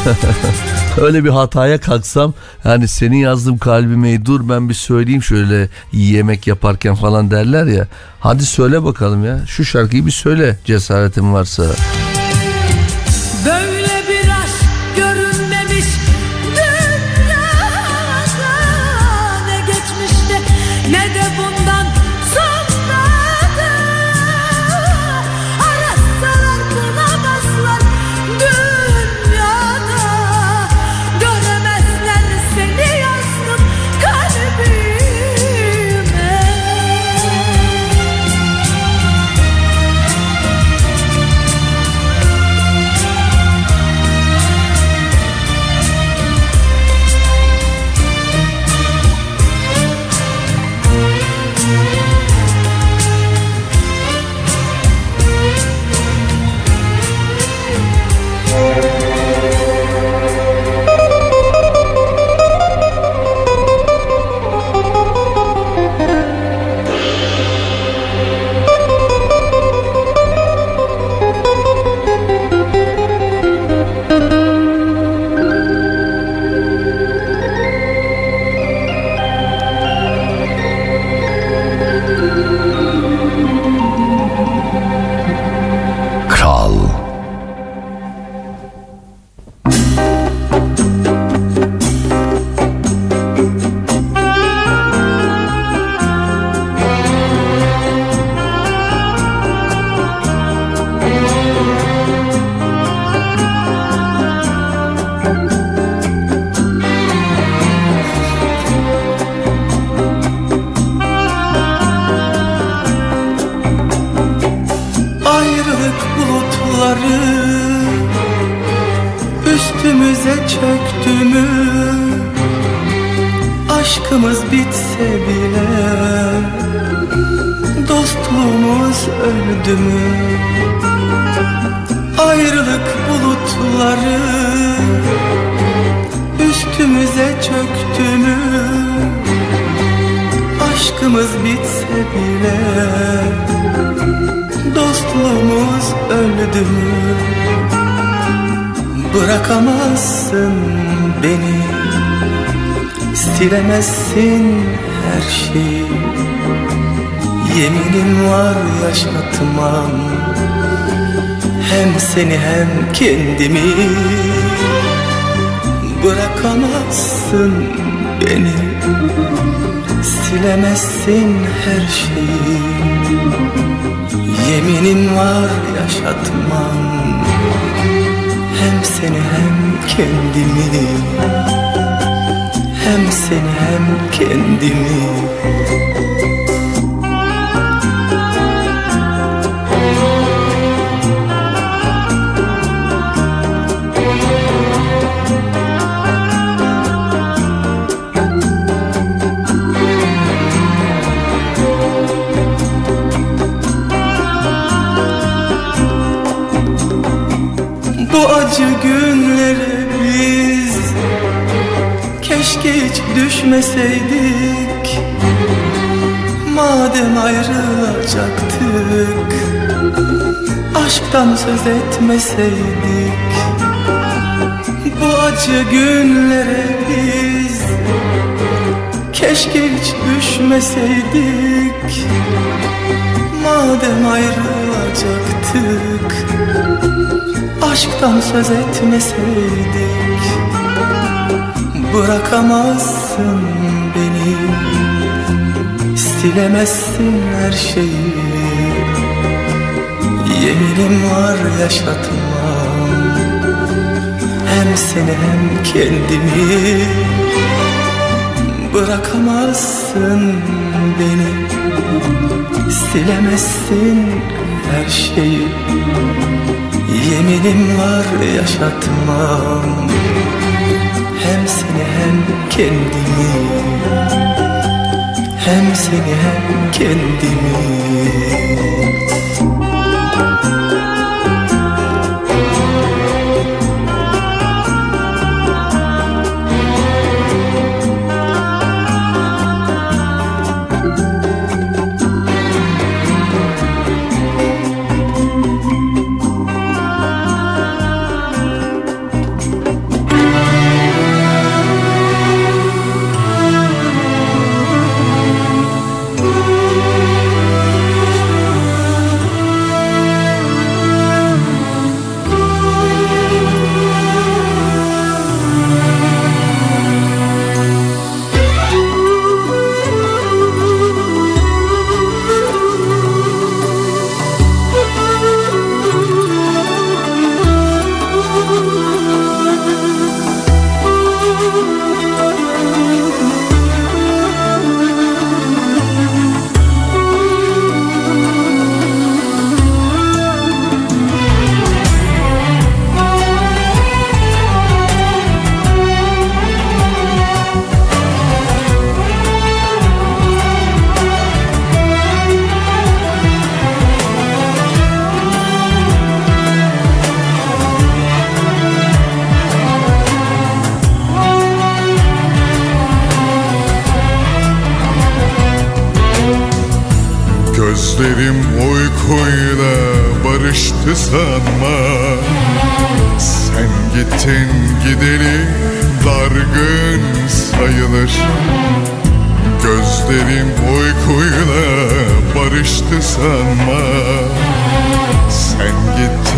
Öyle bir hataya kalksam hani senin yazdım kalbime dur ben bir söyleyeyim şöyle yemek yaparken falan derler ya. Hadi söyle bakalım ya şu şarkıyı bir söyle cesaretin varsa. Hem seni hem kendimi. Bırakamazsın beni Silemezsin her şeyi. Yeminim var yaşatmam Hem seni hem kendimi. Hem seni hem kendimi hiç düşmeseydik Madem ayrılacaktık Aşktan söz etmeseydik Bu acı günlere biz Keşke hiç düşmeseydik Madem ayrılacaktık Aşktan söz etmeseydik Bırakamazsın beni. Silemezsin her şeyi. Yeminim var yaşatmam Hem seni hem kendimi. Bırakamazsın beni. Silemezsin her şeyi. Yeminim var yaşatmam seni hem kendimi Hem seni hem kendimi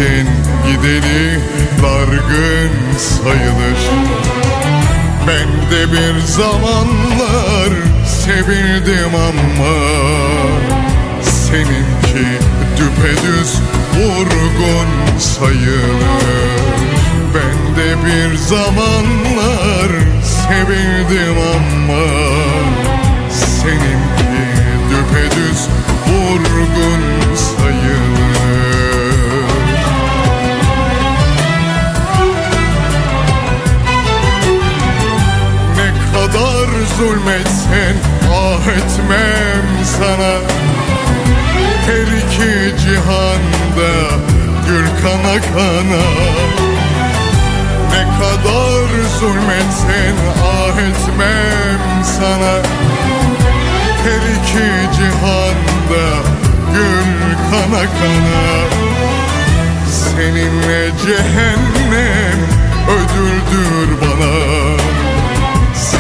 gittin gideli dargın sayılır. Ben de bir zamanlar sevildim ama Seninki düpedüz vurgun sayılır. Ben de bir zamanlar sevildim ama Seninki düpedüz vurgun zulmetsen ah etmem sana. Her iki cihanda gül kana kana. Ne kadar zulmetsen ah etmem sana. Her iki cihanda gül kana kana. Seninle cehennem ödüldür bana.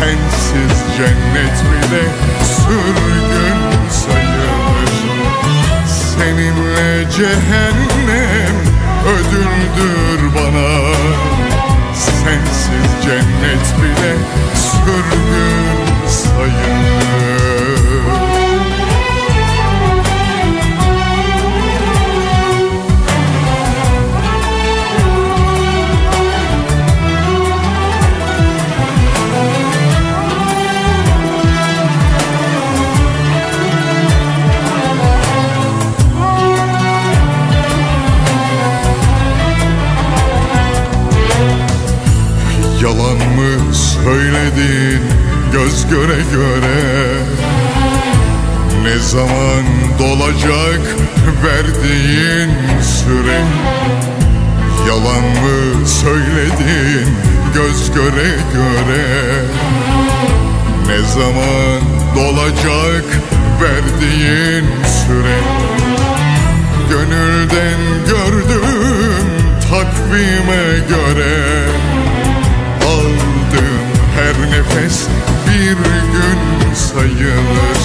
Sensiz cennet bile sürgün sayılır. Seninle cehennem ödüldür bana. Sensiz cennet bile sürgün sayılır Yalan mı söyledin göz göre göre. Ne zaman dolacak verdiğin süre? Yalan mı söyledin göz göre göre? Ne zaman dolacak verdiğin süre? Gönülden gördüm takvime göre nefes bir gün sayılır.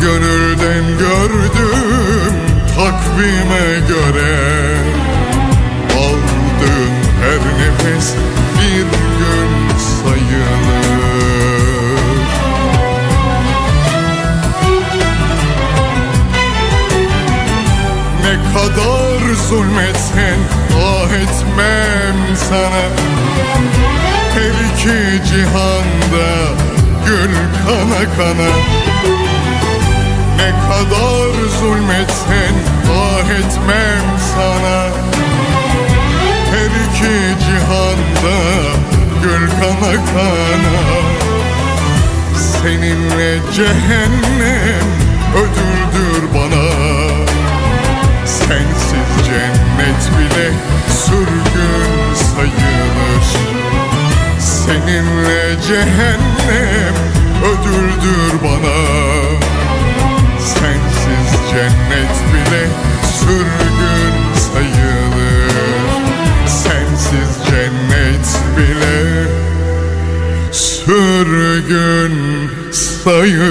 Gönülden gördüm takvime göre. Aldığım her nefes bir gün sayılır. Ne kadar zulmetsen ah etmem sana iki cihanda gül kana kana. Ne kadar zulmetsen ah etmem sana. Her iki cihanda gül kana kana. Seninle cehennem ödüldür bana. Sensiz cennet bile sürgün sayılır Seninle cehennem ödüldür bana. Sensiz cennet bile sürgün sayılır. Sensiz cennet bile sürgün sayılır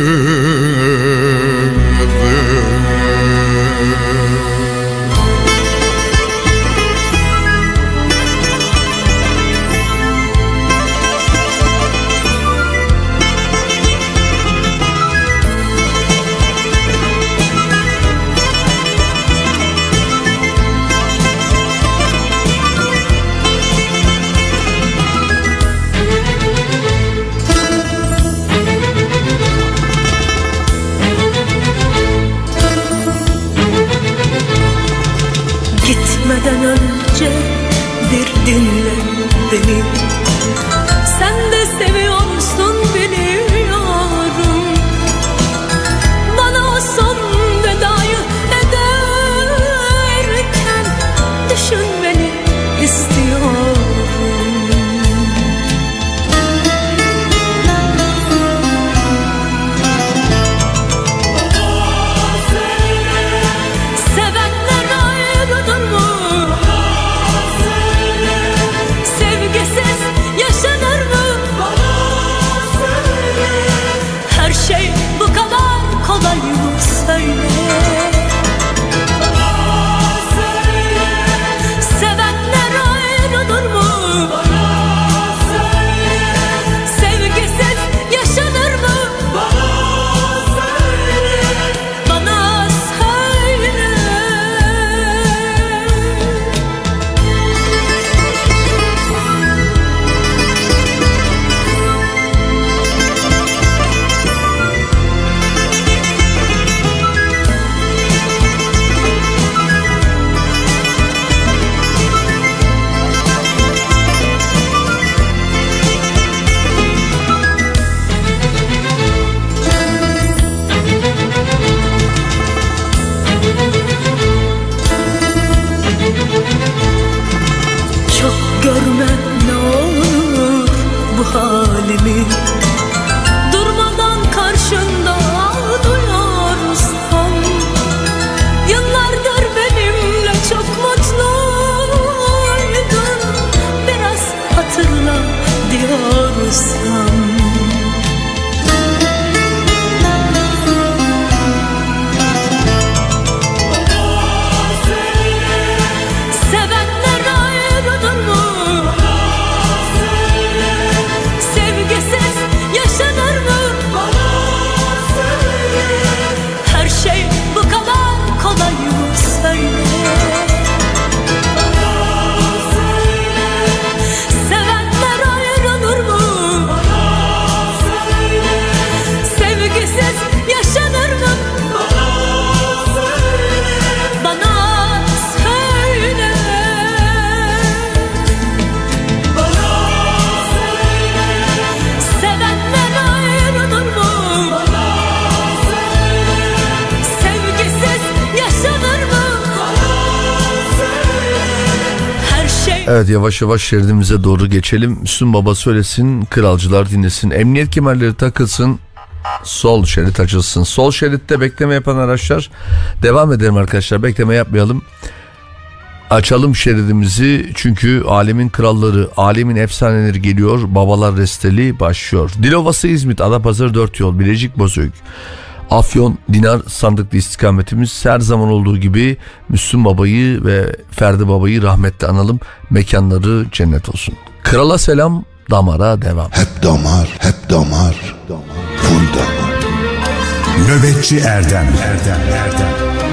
Evet yavaş yavaş şeridimize doğru geçelim. Müslüm Baba söylesin, kralcılar dinlesin. Emniyet kemerleri takılsın, sol şerit açılsın. Sol şeritte bekleme yapan araçlar devam edelim arkadaşlar. Bekleme yapmayalım. Açalım şeridimizi çünkü alemin kralları, alemin efsaneleri geliyor. Babalar resteli başlıyor. Dilovası İzmit, Adapazarı 4 yol, Bilecik Bozüyük. Afyon Dinar sandıklı istikametimiz her zaman olduğu gibi Müslüm Baba'yı ve Ferdi Baba'yı rahmetle analım. Mekanları cennet olsun. Krala selam, damara devam. Hep damar, hep damar, full damar. Nöbetçi Erdem, Erdem, Erdem.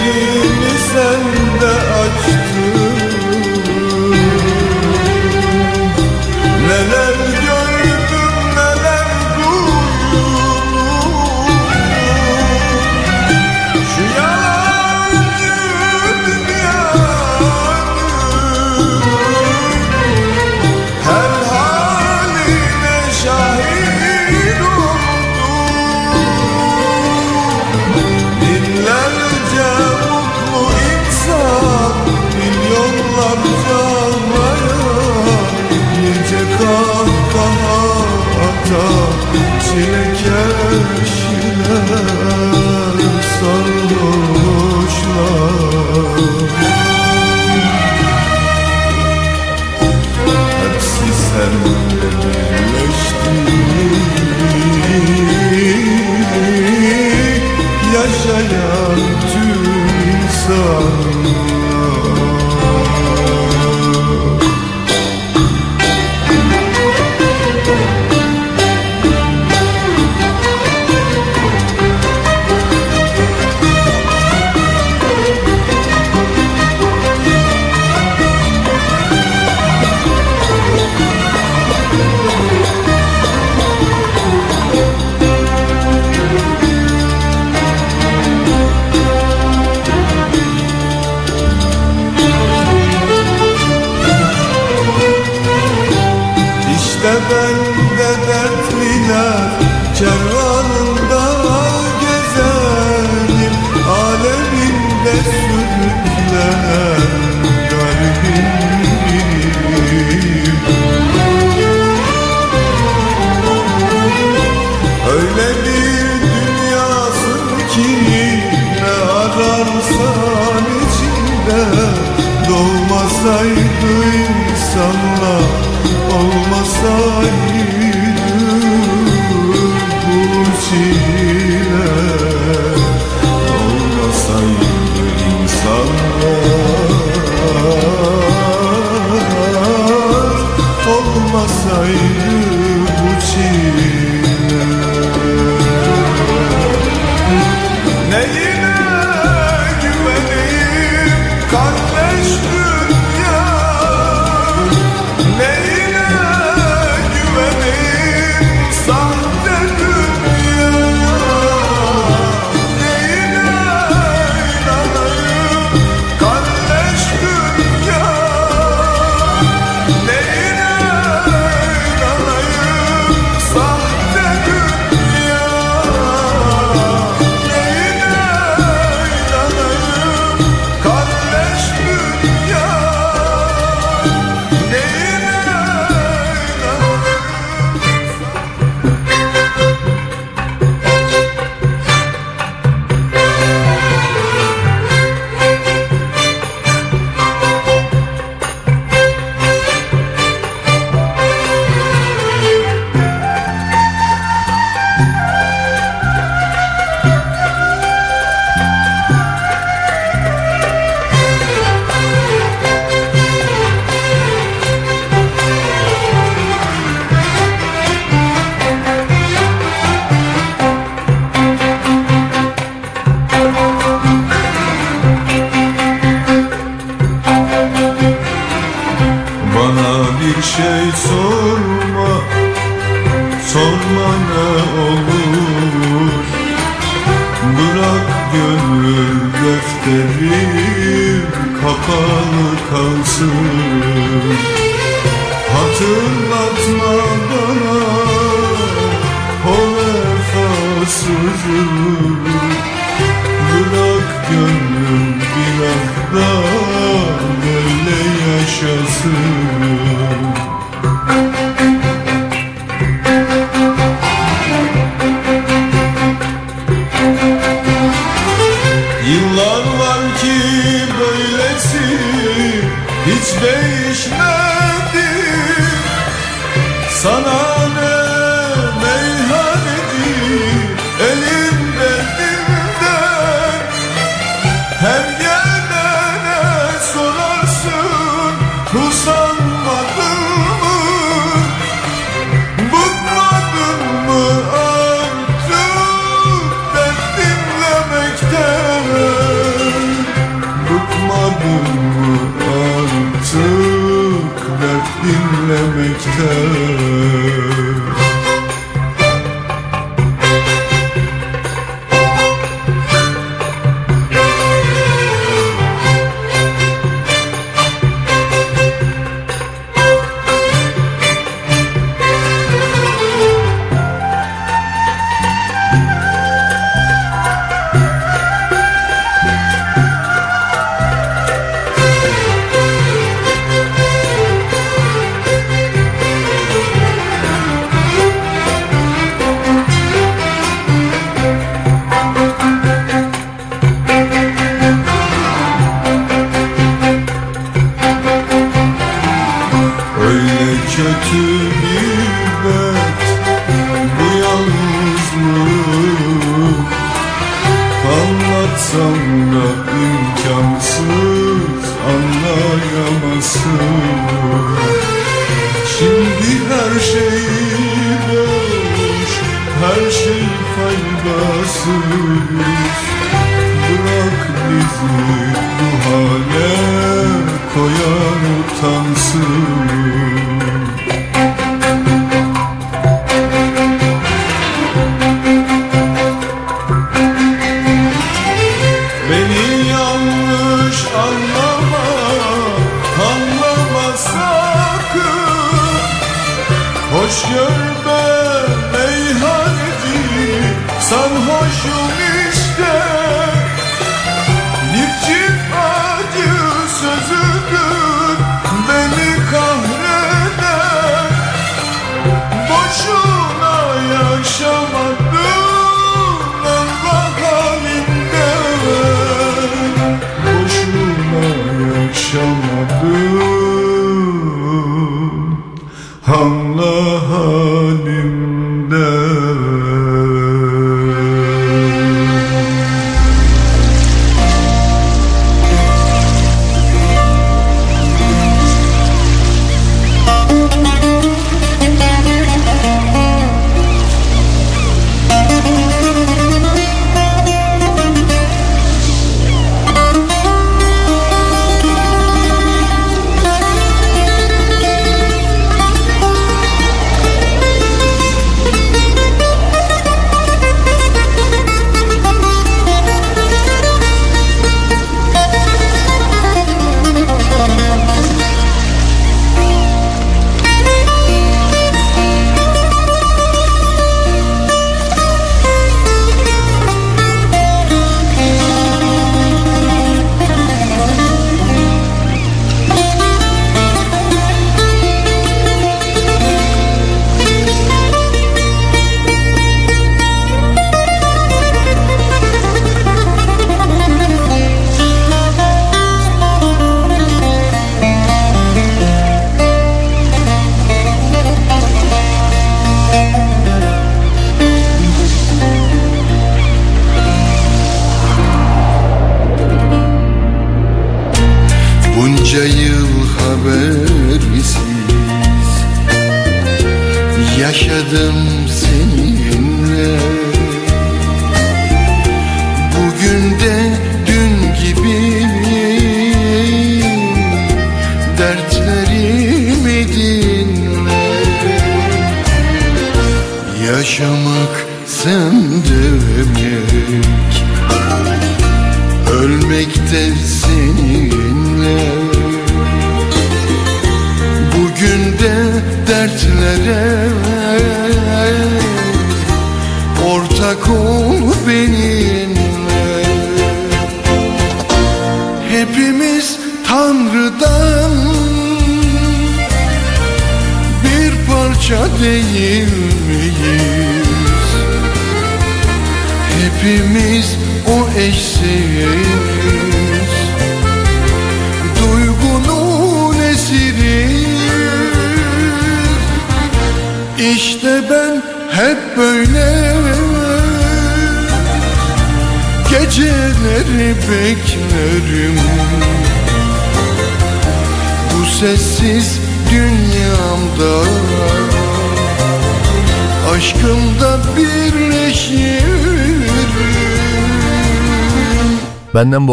you. do amor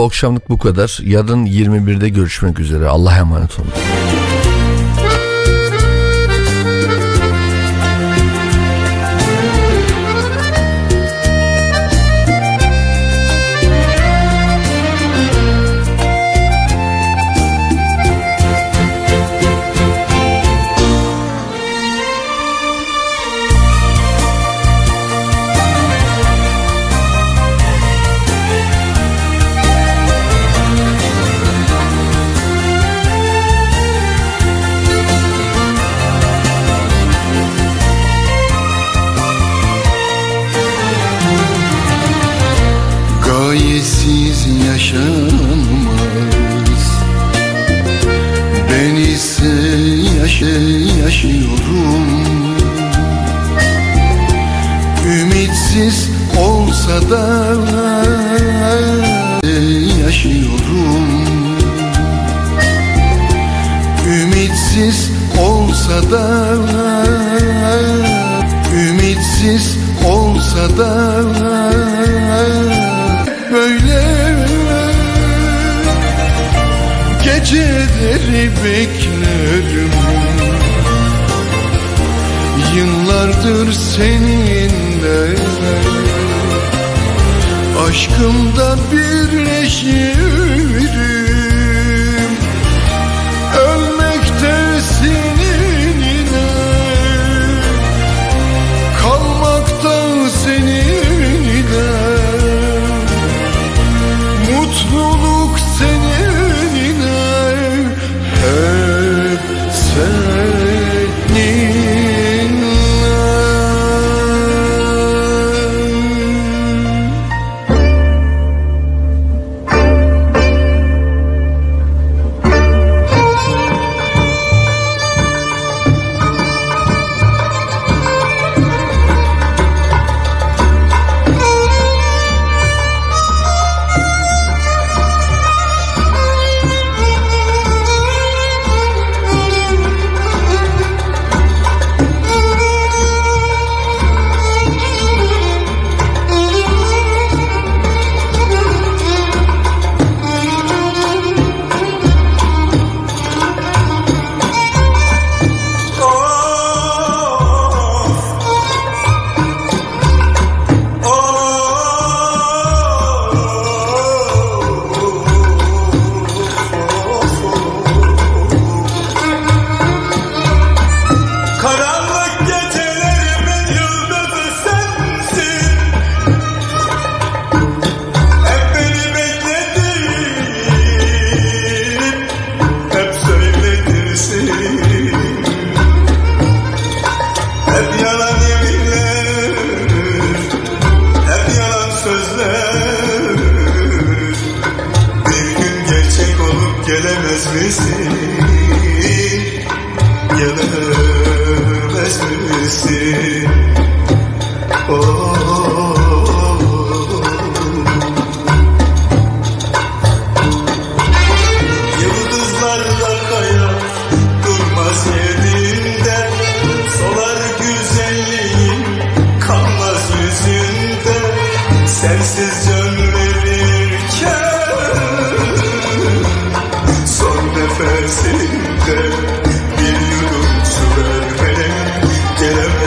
bu akşamlık bu kadar. Yarın 21'de görüşmek üzere. Allah'a emanet olun.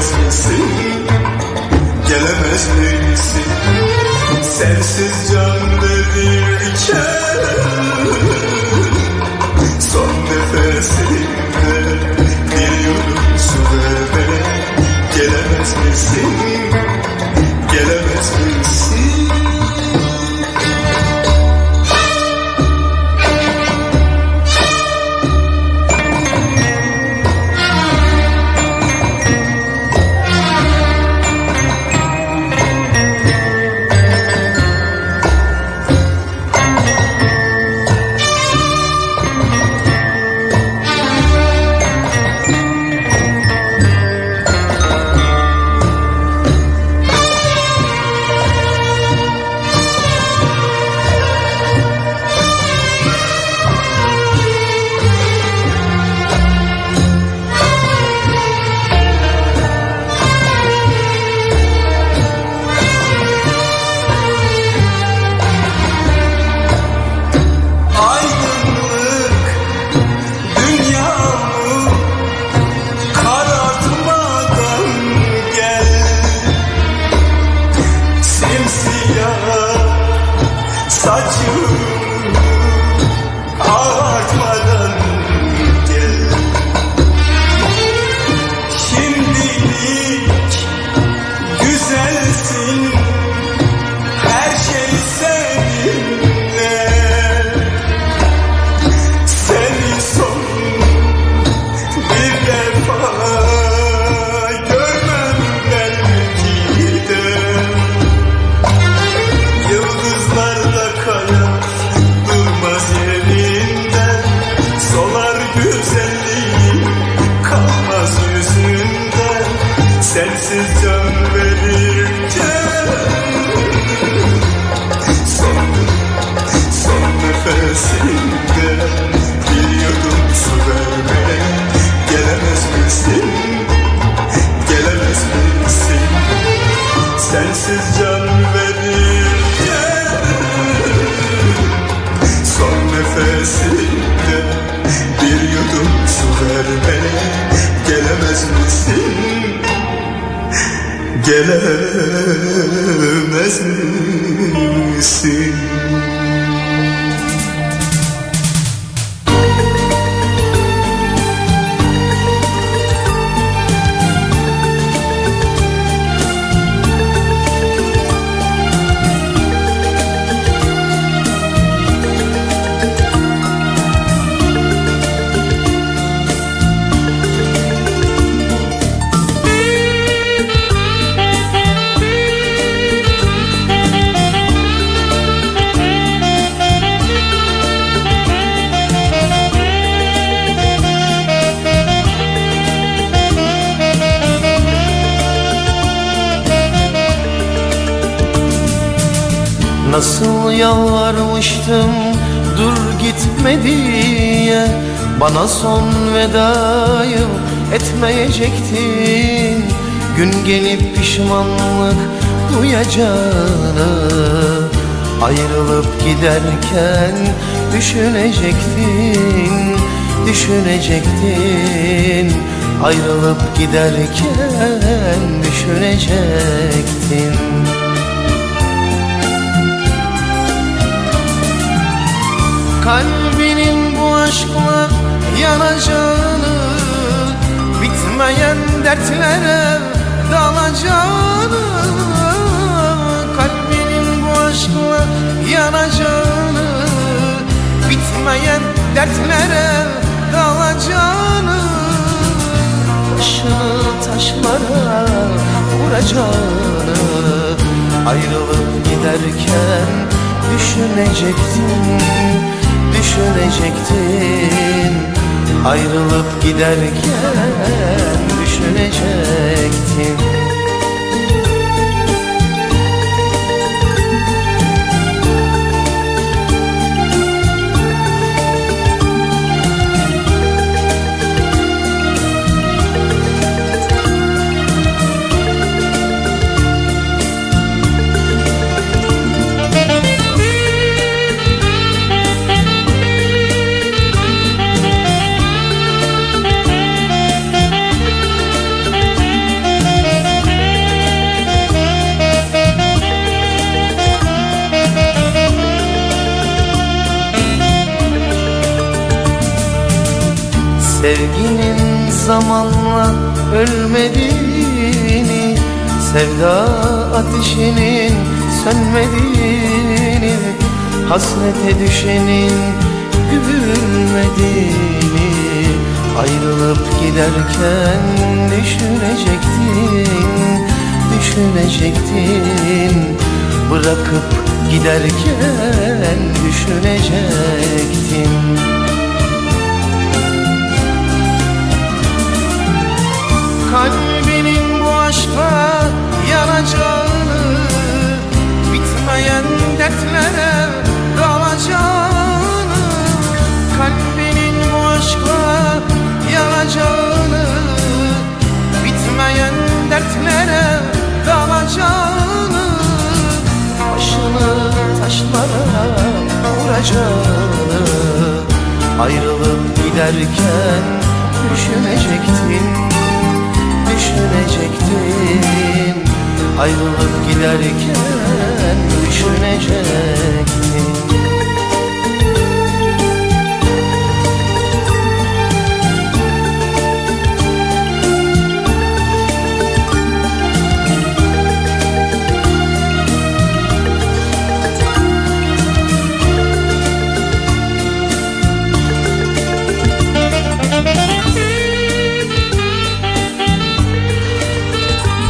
Gelemez misin? Gelemez misin? Sensiz can verirken giderken düşünecektin Kalbinin bu aşkla yanacağını Bitmeyen dertlere dalacağını Kalbinin bu aşkla yanacağını Bitmeyen dertlere dalacağını Başını taşlara vuracağını Ayrılıp giderken düşünecektin Düşünecektin. Ayrılıp giderken düşünecektin Sevginin zamanla ölmediğini Sevda ateşinin sönmediğini Hasrete düşenin gülmediğini Ayrılıp giderken düşünecektin Düşünecektin. Bırakıp giderken düşünecektin Kalbinin bu aşka yanacağını Bitmeyen dertlere dalacağını Kalbinin bu aşka yanacağını Bitmeyen dertlere dalacağını Başını taşlara vuracağını Ayrılıp giderken düşünecektin düşünecektin Ayrılıp giderken düşünecektin